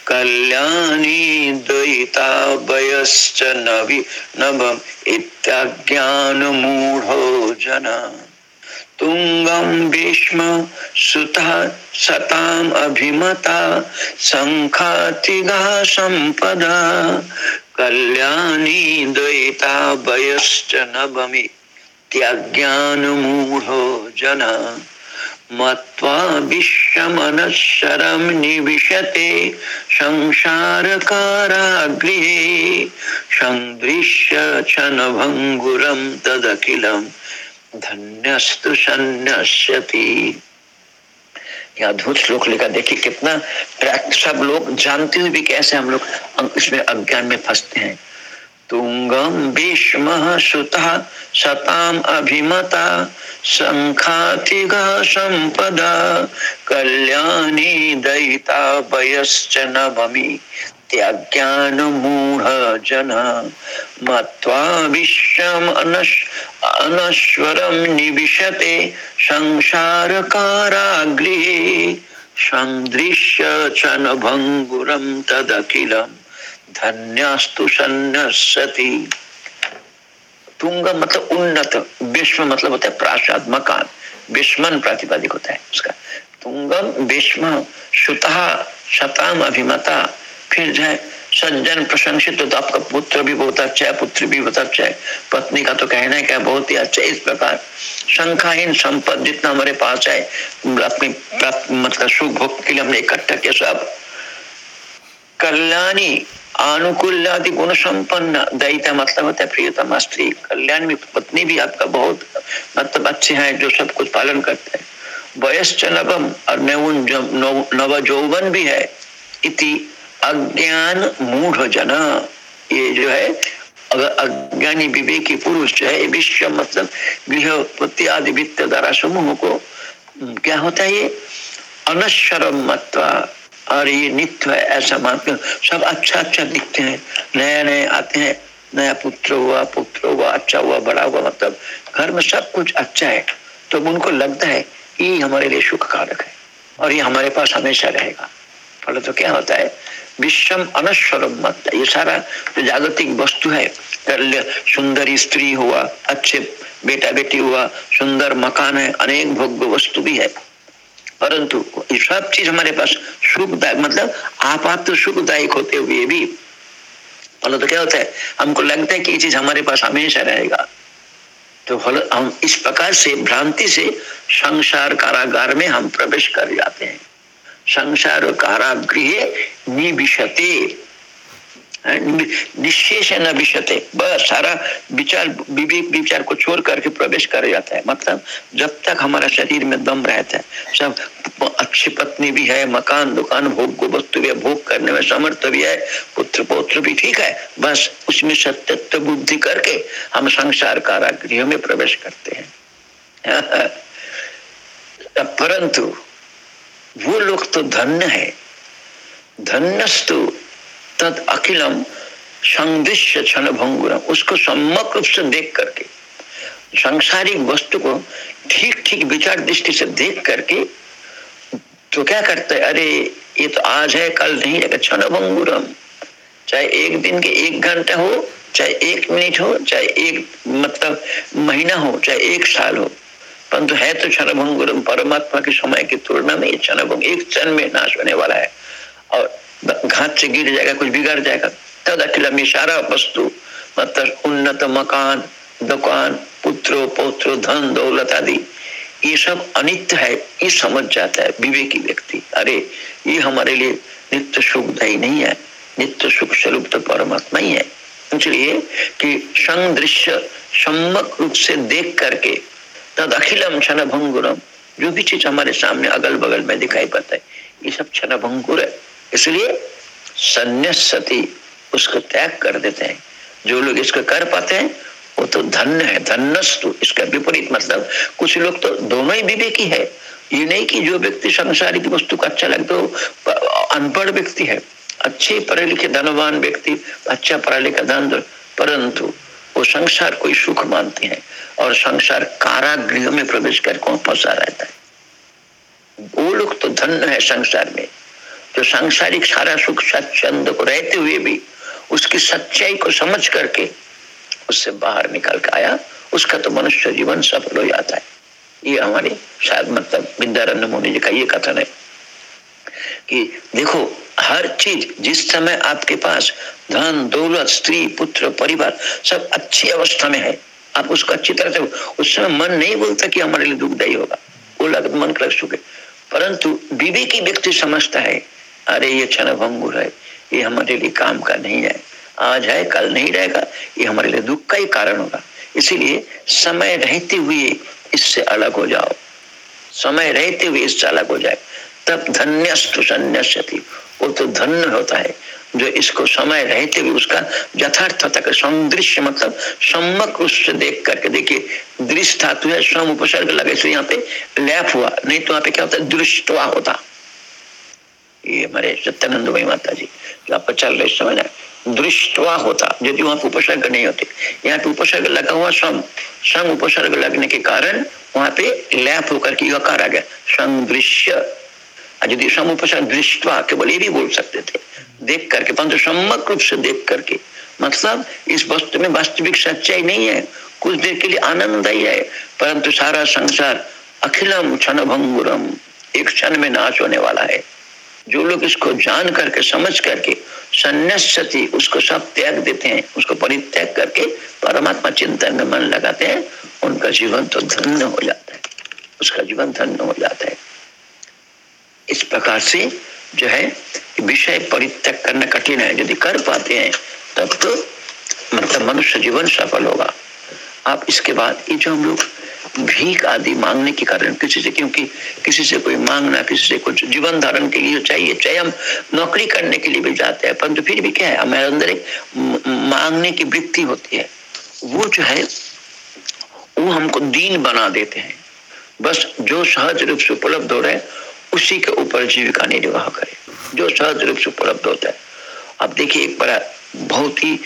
कल्याणी द्वैता वयश्च नवि नवम इत्याज्ञान मूढ़ो जना। तुंगम भीष्म सुता सताम अभिमता शंखातिगा संपदा कल्याणी द्वैता वयश्च नवमी त्याज्ञानमूढो जन। मत्वा विश्वमनशरम निविशते संसार कारागृहे संदृश्य क्षण भंगुरम तदखिलम धन्यस्तु सन्नश्यति या अद्भुत श्लोक लिखा। देखिए, कितना सब लोग जानते हुए भी कैसे हम लोग इसमें अज्ञान में फंसते हैं। तुंगम भीष्म सुता सताम अभिमता, संखाति संपदा, कल्याणी दयिता वयश्च नवमी। त्याज्ञान मूढ़ जन मत्वा विश्वम अनश्वरम निविशते संसार कारागृहे संदृश्य क्षण भंगुरम तदखिलम धन्यस्तु सन्नसति तुंग मतलब उन्नत विश्व मतलब होता है प्रासाद, मकान। विस्मन प्रातिपादिक होता है उसका। तुंगम विस्म सुता शताम, अभिमता फिर जो है, सज्जन प्रशंसित तो आपका पुत्र भी बहुत अच्छा है, पुत्री भी बहुत अच्छा है। पत्नी का तो कहना है क्या बहुत ही अच्छा इस प्रकार। शंखाहीन संपद जितना हमारे पास है, अपनी मतलब सुख भोग के लिए हमने इकट्ठा किया सब। कल्याणी अनुकूल आदि गुण संपन्न दैता मतलब होता है प्रियतम स्त्री। कल्याण में पत्नी भी आपका बहुत मतलब अच्छे हैं, जो सब कुछ पालन करते हैं। वयस्च नवम और नव जौवन भी है। इति अज्ञान मूढ़ जन। ये जो है, अगर अज्ञानी विवेकी पुरुष जो है विश्व मतलब गृह पति आदि वित्त द्वारा समूह को क्या होता है ये? अनश्वरम मत्वा। और ये नित्य है, ऐसा मानते सब अच्छा अच्छा दिखते हैं। नए नए आते हैं। नया पुत्र हुआ पुत्र हुआ अच्छा हुआ, बड़ा हुआ मतलब घर में सब कुछ अच्छा है। तो उनको लगता है ये हमारे लिए सुख कारक है और ये हमारे पास हमेशा रहेगा। फल तो क्या होता है विश्वम अनश्वर मत ये सारा जो जागतिक वस्तु है सुंदर स्त्री हुआ, अच्छे बेटा बेटी हुआ, सुंदर मकान है, अनेक भोग्य वस्तु भी है। परंतु ये सब चीज़ हमारे पास सुखदायक मतलब आपात तो सुखदायक होते हुए भी। फल तो क्या होता है? हमको लगता है कि ये चीज़ हमारे पास हमेशा रहेगा। तो हम इस प्रकार से, भ्रांति से संसार कारागार में हम प्रवेश कर जाते हैं। संसार कारागृह निविशते निशेष न विषते बस, सारा विचार विवेक विचार को छोड़ करके प्रवेश कर जाता है। मतलब जब तक हमारा शरीर में दम रहता है, सब अच्छी पत्नी भी है, मकान, दुकान, भोग को वस्तु भी है, भोग करने में समर्थ भी है, पुत्र, पौत्र भी ठीक है, बस उसमें सत्यत्व बुद्धि करके हम संसार कारागृह में प्रवेश करते हैं। [LAUGHS] परंतु वो लोग तो धन्य है। धन्यस्तु, तद अखिलम संदृश्य क्षण भंगुरम उसको सम्यक रूप से देख करके, सांसारिक वस्तु को ठीक ठीक विचार दृष्टि से देख करके तो क्या करते अरे, ये तो आज है, कल नहीं है क्षण भंगुरम चाहे एक दिन के एक घंटा हो, चाहे एक मिनट हो, चाहे एक मतलब महीना हो, चाहे एक साल हो। परंतु है तो क्षण भंगुरम परमात्मा के समय की तुलना में ये क्षण भंग एक क्षण में नाश होने वाला है। और घाट से गिर जाएगा, कुछ बिगड़ जाएगा। तद अखिल में सारा वस्तु मतलब उन्नत मकान, दुकान, पुत्र, पौत्र, धन, दौलत आदि। ये सब अनित्य है, ये समझ जाता है विवेकी व्यक्ति। अरे, ये हमारे लिए नित्य सुखदायी नहीं है। नित्य सुख स्वरूप तो परमात्मा ही है। इसलिए कि संग दृश्य सम्मक रूप से देख करके तद अखिलम क्षण भंगुरम जो भी चीज़ हमारे सामने अगल बगल में दिखाई पड़ता है, ये सब क्षण भंगुर है। इसलिए संन्यासती उसको त्याग कर देते हैं। जो लोग इसको कर पाते हैं, वो तो धन्य है, धन्यस्तु। इसका विपरीत मतलब कुछ लोग तो दोनों ही विवेकी है। ये नहीं कि जो व्यक्ति संसारिक वस्तु का अच्छा लगता हो, अनपढ़ व्यक्ति है। अच्छे पढ़े लिखे धनवान व्यक्ति अच्छा पढ़ा लिखा धन परंतु वो संसार कोई सुख मानते हैं और संसार कारागृह में प्रवेश कर कौन फंसा रहता है। वो लोग तो धन्य है संसार में। जो सांसारिक सारा सुख सच्चंद को रहते हुए भी उसकी सच्चाई को समझ करके उससे बाहर निकल के आया, उसका तो मनुष्य जीवन सफल हो जाता है। ये हमारी शायद मतलब विद्यारण्य मोनी जी का ये कथन है। कि देखो, हर चीज़ जिस समय आपके पास, धन, दौलत, स्त्री, पुत्र, परिवार, सब अच्छी अवस्था में है, आप उसको अच्छी तरह से उस समय मन नहीं बोलता कि हमारे लिए दुखदायी होगा। वो लगता मन कर सुखे परंतु विवेकी व्यक्ति समझता है, अरे, ये क्षण भंगुर है, ये हमारे लिए काम का नहीं है। आज है, कल नहीं रहेगा, ये हमारे लिए दुख का ही कारण होगा। इसीलिए समय रहते हुए इससे अलग हो जाओ। समय रहते हुए इससे अलग हो जाए। तब धन्यस्तु संन्यासती वो तो धन्य होता है। जो इसको समय रहते हुए उसका यथार्थ तक सौदृश्य मतलब सम्मक रूप से देख करके देखिए दृश्य धातु है स्वम उपसर्ग लगे तो यहाँ पे लैप हुआ। नहीं तो यहाँ पे क्या होता है? दृष्टवा होता। ये हमारे सत्यानंद भाई माता जी जो आपका चल रहे समय ना, दृष्टवा होता। यदि वहाँ पर उपसर्ग नहीं होते, यहाँ पे उपसर्ग लगा हुआ सम संग उपसर्ग लगने के कारण वहाँ पे लैप होकर के यकार आ गया। संग दृश्य यदि सम उपसर्ग दृष्टवा केवल ये भी बोल सकते थे। देख करके परंतु सम्मक रूप से देख करके। मतलब इस वस्तु में वास्तविक सच्चाई नहीं है। कुछ देर के लिए आनंद ही है। परंतु सारा संसार अखिलम क्षण भंगुरम एक क्षण में नाश होने वाला है। जो लोग इसको जान करके, समझ करके संन्यासती उसको सब त्याग देते हैं, उसको परित्याग करके परमात्मा चिंतन में मन लगाते हैं, उनका जीवन तो धन्य हो जाता है। उसका जीवन धन्य हो जाता है। इस प्रकार से जो है, विषय परित्याग करना कठिन है। यदि कर पाते हैं, तब तो मतलब मनुष्य जीवन सफल होगा। आप इसके बाद ये जो हम लोग भीख आदि मांगने के कारण किसी से, क्योंकि किसी से कोई मांगना, किसी से कुछ जीवन धारण के लिए चाहिए, चाहे हम नौकरी करने के लिए भी जाते हैं, परंतु तो फिर भी क्या है, हमारे अंदर एक मांगने की वृत्ति होती है। वो जो है, वो हमको दीन बना देते हैं। बस जो सहज रूप से उपलब्ध हो रहे है उसी के ऊपर जीविका निर्वाह करे, जो सहज रूप से उपलब्ध होता है। अब देखिए, एक बड़ा, बहुत ही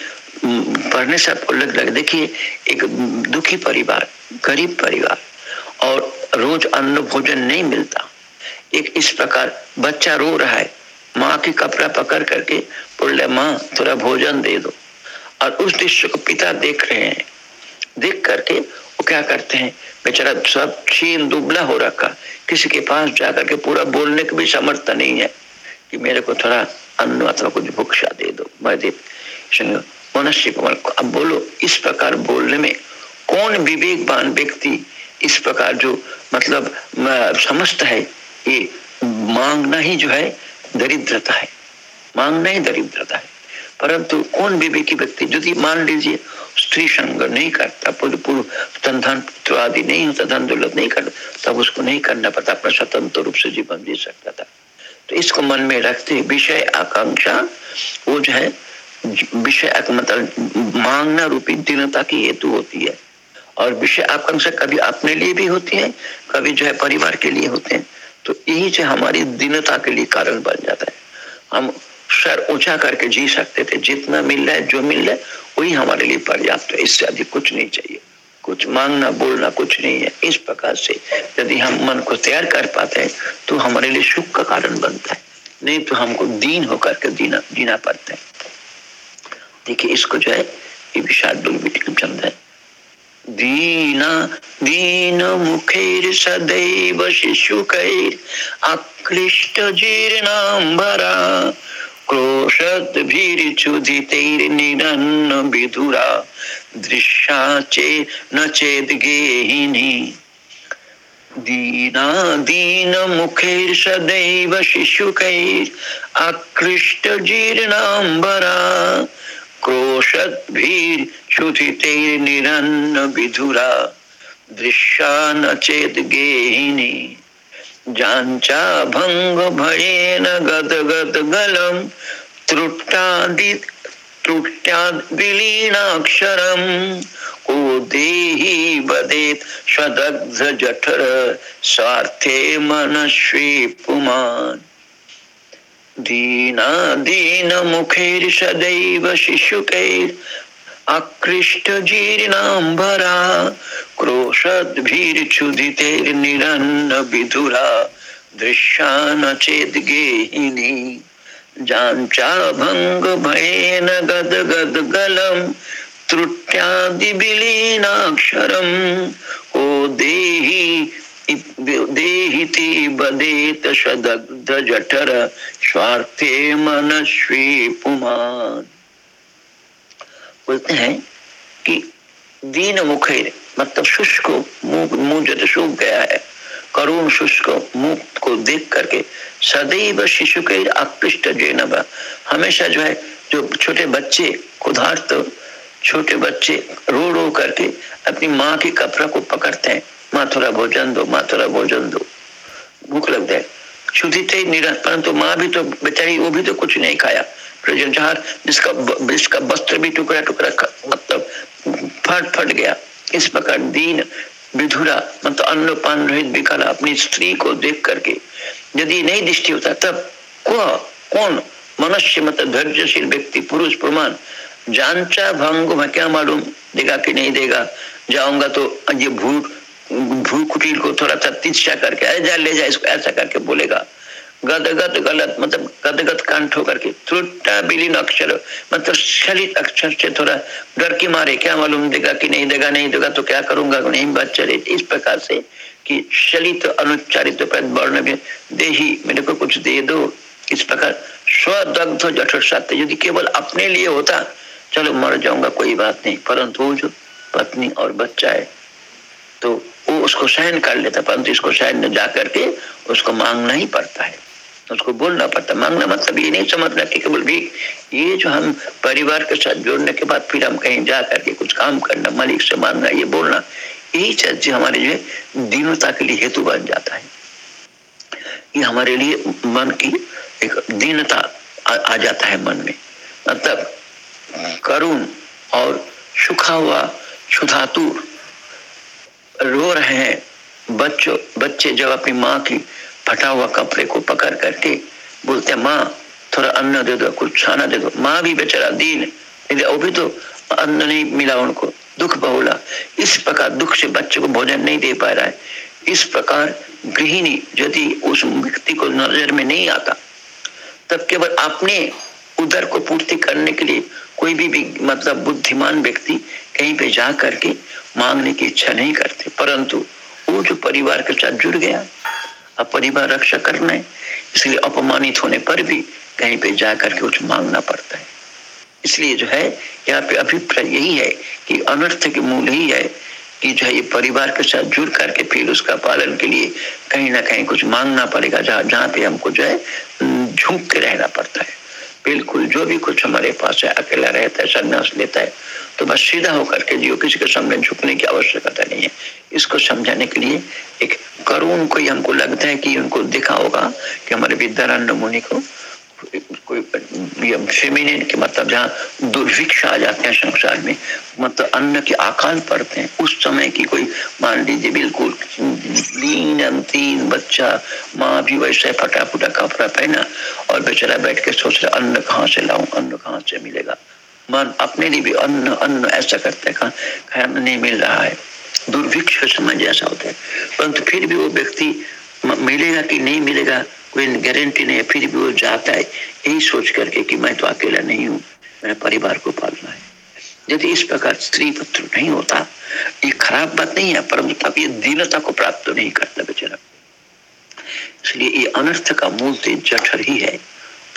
पढ़ने से आपको लग, लगे, देखिए, एक दुखी परिवार, गरीब परिवार, और रोज अन्न भोजन नहीं मिलता। एक इस प्रकार बच्चा रो रहा है, माँ की कपड़ा पकड़ करके बोल रहे माँ, थोड़ा भोजन दे दो। और उस दृश्य को पिता देख रहे हैं। देख करके वो क्या करते हैं? बेचारा सब छीन दुबला हो रखा। किसी के पास जाकर के पूरा बोलने की भी समर्थ नहीं है कि मेरे को थोड़ा अन्न अथवा कुछ भुक्षा दे दो। मैं दे मनुष्य को अब बोलो, इस प्रकार बोलने में कौन विवेकवान व्यक्ति इस प्रकार जो मतलब समस्त है, ये मांगना ही जो है, दरिद्रता है। मांगना ही दरिद्रता है। परंतु कौन विवेकी व्यक्ति? यदि मान लीजिए स्त्री संग नहीं करता पूर्व पूर्व धन आदि नहीं होता, धन दौलत नहीं करता, तब उसको नहीं करना पड़ता, अपना स्वतंत्र रूप से जीवन जी सकता था। तो इसको मन में रखते विषय आकांक्षा, वो जो है, विषय मतलब मांगना रूपी दीनता की हेतु होती है। और विषय आकांक्षा कभी अपने लिए भी होती है, कभी जो है परिवार के लिए होते हैं। तो यही जो हमारी दीनता के लिए कारण बन जाता है। हम सर ऊँचा करके जी सकते थे। जितना मिल रहा है, जो मिल रहा है, वही हमारे लिए पर्याप्त है। इससे अधिक कुछ नहीं चाहिए। कुछ मांगना, बोलना कुछ नहीं है। इस प्रकार से यदि हम मन को तैयार कर पाते हैं तो हमारे लिए सुख का कारण बनता है। नहीं तो हमको दीन होकर के जीना जीना पड़ता है। देखिए, इसको जो है, ये विषाद चंद है। दीना, दीन मुखेर सदैव शिशु शिशुकैर अक्लिष्ट जीर्णांबरा क्रोशद्भिर्चुदितैर्निरन्न विधुरा दृश्या चे न चेद गेहिनी दीना दीन मुखैर सदैव शिशुकैर आकृष्ट जीर्णांबरा क्रोशद्भिर्चुदितैर्निरन्न विधुरा दृश्या न चेद गेहिनी जांचा भंग भयेन गद गद गलम त्रुट्टादि त्रुट्याद्विलीनाक्षरम को देहि बदेत सदग्ध जठर स्वार्थे मनस्वी पुमान। दीना दीन मुखेर सदैव शिशुकैर अकृष्ट जीर्णांबरा क्रोशद्भिर्क्षुधितेर्निरन्न विधुरा दृश्या न चेद गेहिनी जांचा भंग भयेन गद गद गलम त्रुट्यादि विलीनाक्षरम ओ देहि देहिति बदेत सदग्ध जठर स्वार्थे मनस्वी पुमान बोलते हैं कि दीन मुखेर मतलब शुष्क मुँह मुँह जो सूख गया है, करुण शुष्क मुख को देख करके सदैव शिशु के आकृष्ट जैनब। हमेशा जो है, जो छोटे बच्चे खुदार्थ छोटे बच्चे रो रो करके अपनी माँ के कपड़ा को पकड़ते हैं। माँ थोड़ा भोजन दो माँ थोड़ा भोजन दो। भूख लग जाए शुद्धि परंतु माँ भी तो बेचारी, वो भी तो कुछ नहीं खाया। जहार जिसका जिसका वस्त्र भी टुकड़ा टुकड़ा मतलब फट फट गया। इस प्रकार दीन, विधुरा मतलब अन्न पान रहित विकला अपनी स्त्री को देख करके यदि नहीं दृष्टि होता, तब कौन मनुष्य मतलब धैर्यशील व्यक्ति, पुरुष प्रमाण जानचा भंग मैं क्या मालूम, देगा कि नहीं देगा। जाऊँगा तो ये भू भू कुटीर को थोड़ा सा तिरछा करके, अरे जा, ले जाए इसको। ऐसा करके बोलेगा। गदगत गलत मतलब गदगत कंठ होकर के त्रुटा विलीन अक्षर मतलब शलित अक्षर से थोड़ा डर के मारे। क्या मालूम देगा कि नहीं देगा नहीं देगा तो क्या करूँगा? नहीं बात चले। इस प्रकार से कि शलित अनुच्चारित वर्ण में दे ही मेरे को कुछ दे दो। इस प्रकार स्वदग्ध जठर सत्य यदि केवल अपने लिए होता, चलो मर जाऊँगा, कोई बात नहीं। परंतु जो पत्नी और बच्चा है तो वो उसको सहन कर लेता परंतु इसको सहन जा करके उसको मांगना ही पड़ता है। उसको बोलना पड़ता मांगना मतलब ये नहीं समझना कि केवल भी ये जो हम परिवार के साथ जोड़ने के बाद फिर हम कहीं जा करके कुछ काम करना मालिक से मांगना ये बोलना यही चीज़ हमारे जो दीनता के लिए हेतु बन जाता है। ये हमारे लिए मन की एक दीनता आ, आ जाता है मन में। मतलब करुण और सुखा हुआ सुधातुर रो रहे हैं। बच्चों बच्चे जब अपनी माँ की फटा हुआ कपड़े को पकड़ करके बोलते माँ थोड़ा अन्न दे दो कुछ खाना दे दो। माँ भी बेचारा दीन वो भी तो अन्न नहीं मिला उनको दुख बहुला। इस प्रकार दुख से बच्चे को भोजन नहीं दे पा रहा है। इस प्रकार गृहिणी यदि उस व्यक्ति को नज़र में नहीं आता तब केवल अपने उदर को पूर्ति करने के लिए कोई भी, भी मतलब बुद्धिमान व्यक्ति कहीं पे जा करके मांगने की इच्छा नहीं करते, परंतु वो जो परिवार के साथ जुड़ गया, अब परिवार रक्षा करना है, इसलिए अपमानित होने पर भी कहीं पे जाकर के कुछ मांगना पड़ता है। इसलिए जो है, यहाँ पे अभिप्राय यही है कि अनर्थ के मूल ही है कि जो है ये परिवार के साथ जुड़ करके फिर उसका पालन के लिए कहीं ना कहीं कुछ मांगना पड़ेगा, जहाँ जहाँ पे हमको जो है, झुक के रहना पड़ता है। बिल्कुल, जो भी कुछ हमारे पास है, अकेला रहता है, संन्यास लेता है तो बस सीधा होकर के जियो किसी के सामने झुकने की आवश्यकता नहीं है। इसको समझाने के लिए एक करुण को हमको लगता है कि उनको देखा होगा कि हमारे विद्यारण्य मुनि को कोई के मतलब जहाँ दुर्भिक्ष आ जाते हैं संसार में मतलब अन्न के अकाल पड़ते हैं। उस समय की कोई, मान लीजिए, बिल्कुल तीन तीन बच्चा, माँ भी वैसे फटा फुटा कपड़ा पहना और बेचारा बैठ के सोच रहा अन्न कहाँ से लाऊं? अन्न कहाँ से मिलेगा? मन अपने लिए भी अन्न अन्न ऐसा करते हैं अन्न नहीं मिल रहा है। दुर्भिक्ष का समय जैसा होता है। परंतु फिर भी वो व्यक्ति मिलेगा कि नहीं मिलेगा, कोई गारंटी नहीं फिर भी वो जाता है, यही सोच करके कि मैं तो अकेला नहीं हूँ, मेरे परिवार को पालना है। यदि इस प्रकार स्त्री पुत्र नहीं होता, ये खराब बात नहीं है परंतु तब ये दीनता को प्राप्त तो नहीं करता बेचारा। इसलिए ये अनर्थ का मूल तो जठर ही है।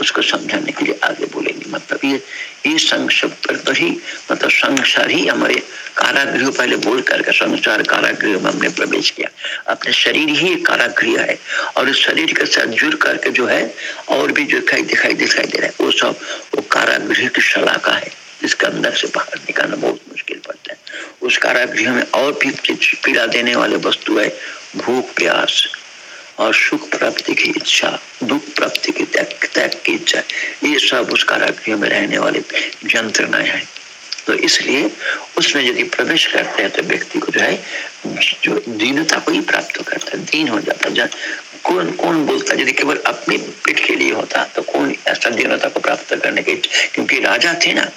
उसको समझाने के लिए आगे बोलेंगे। मतलब ये ये संसार ही मतलब संसार ही हमारे कारागृह, पहले बोल करके संसार कारागृह में हमने प्रवेश किया। अपने शरीर ही कारागृह है और इस शरीर के साथ जुड़ करके जो है, और भी जो दिखाई दिखाई दिखाई दे रहा है, वो सब, वो कारागृह की शलाका है इसके अंदर से बाहर निकालना बहुत मुश्किल पड़ता है। उस कारागृह में और भी पीड़ा देने वाले वस्तु है, भूख, प्यास और सुख प्राप्ति की इच्छा, दुख प्राप्ति की त्याग त्याग की इच्छा, ये सब उस कारागृह में रहने वाले यंत्रणाएँ हैं। तो इसलिए उसमें यदि प्रवेश करते हैं तो व्यक्ति को जो है, जो दीनता को ही प्राप्त करता है, दीन हो जाता है। कौन कौन बोलता यदि केवल अपने पेट के लिए होता तो कौन ऐसा दीनता को प्राप्त करने की क्योंकि राजा थे ना,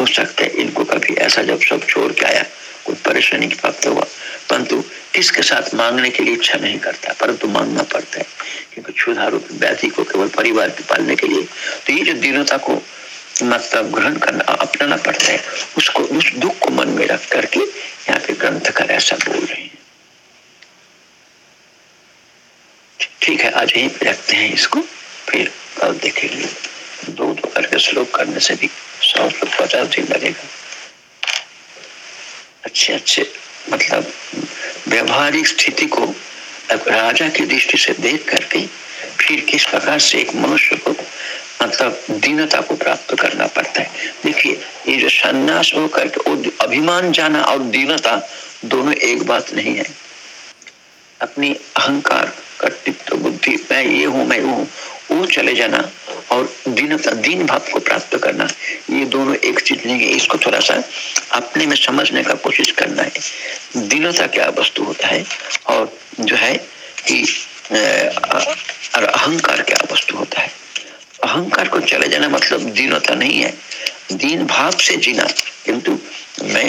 हो सकता है इनको कभी ऐसा जब सब छोड़ के आया। कोई परेशानी की प्राप्त हुआ। परंतु किसके साथ मांगने के लिए इच्छा नहीं करता, परंतु मांगना पड़ता है। क्योंकि क्षुधा रूप व्याधि को केवल परिवार के पालने के लिए तो ये जो दीनता को मतलब ग्रहण करना अपनाना पड़ता है, उसको, उस दुख को मन में रख करके यहाँ पे ग्रंथकार ऐसा बोल रहे हैं। ठीक है, आज यहीं रखते हैं इसको, फिर कल देखेंगे। दो दो करके श्लोक करने से भी सौ पचास दिन लगेगा। अच्छे अच्छे मतलब व्यवहारिक स्थिति को राजा की दृष्टि से देख करके फिर किस प्रकार से एक मनुष्य को मतलब दीनता को प्राप्त करना पड़ता है। देखिए, ये जो संन्यास हो करके अभिमान जाना और दीनता दोनों एक बात नहीं है। अपनी अहंकार, कर्तृत्व, बुद्धि, मैं ये हूँ, मैं हूँ वो चले जाना और दीनता दीन भाव को प्राप्त करना। ये दोनों एक चीज़ नहीं है। इसको थोड़ा सा अपने में समझने का कोशिश करना है। दीनता क्या वस्तु होता है और जो है कि अहंकार क्या वस्तु होता है? अहंकार को चले जाना मतलब दीनता नहीं है। दीन भाव से जीना। किंतु मैं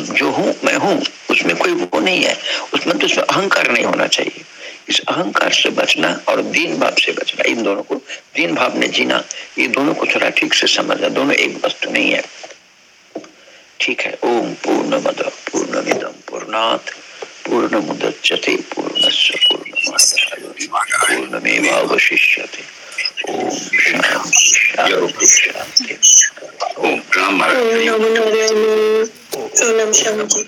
जो हूँ, मैं हूँ, उसमें कोई वो नहीं है। उसमें तो उसमें अहंकार नहीं होना चाहिए। इस अहंकार से बचना और दीन भाव से बचना इन दोनों को दीन भाव में जीना ये दोनों को थोड़ा ठीक से समझना दोनों एक वस्तु नहीं है। ठीक है ओम पूर्ण मद पूर्ण मिदम पूर्णात पूर्ण मुदच्यते पूर्ण पूर्ण पूर्णमेवावशिष्यते। ओम शांति शांति ओम राम नमो नारायण ओम शांति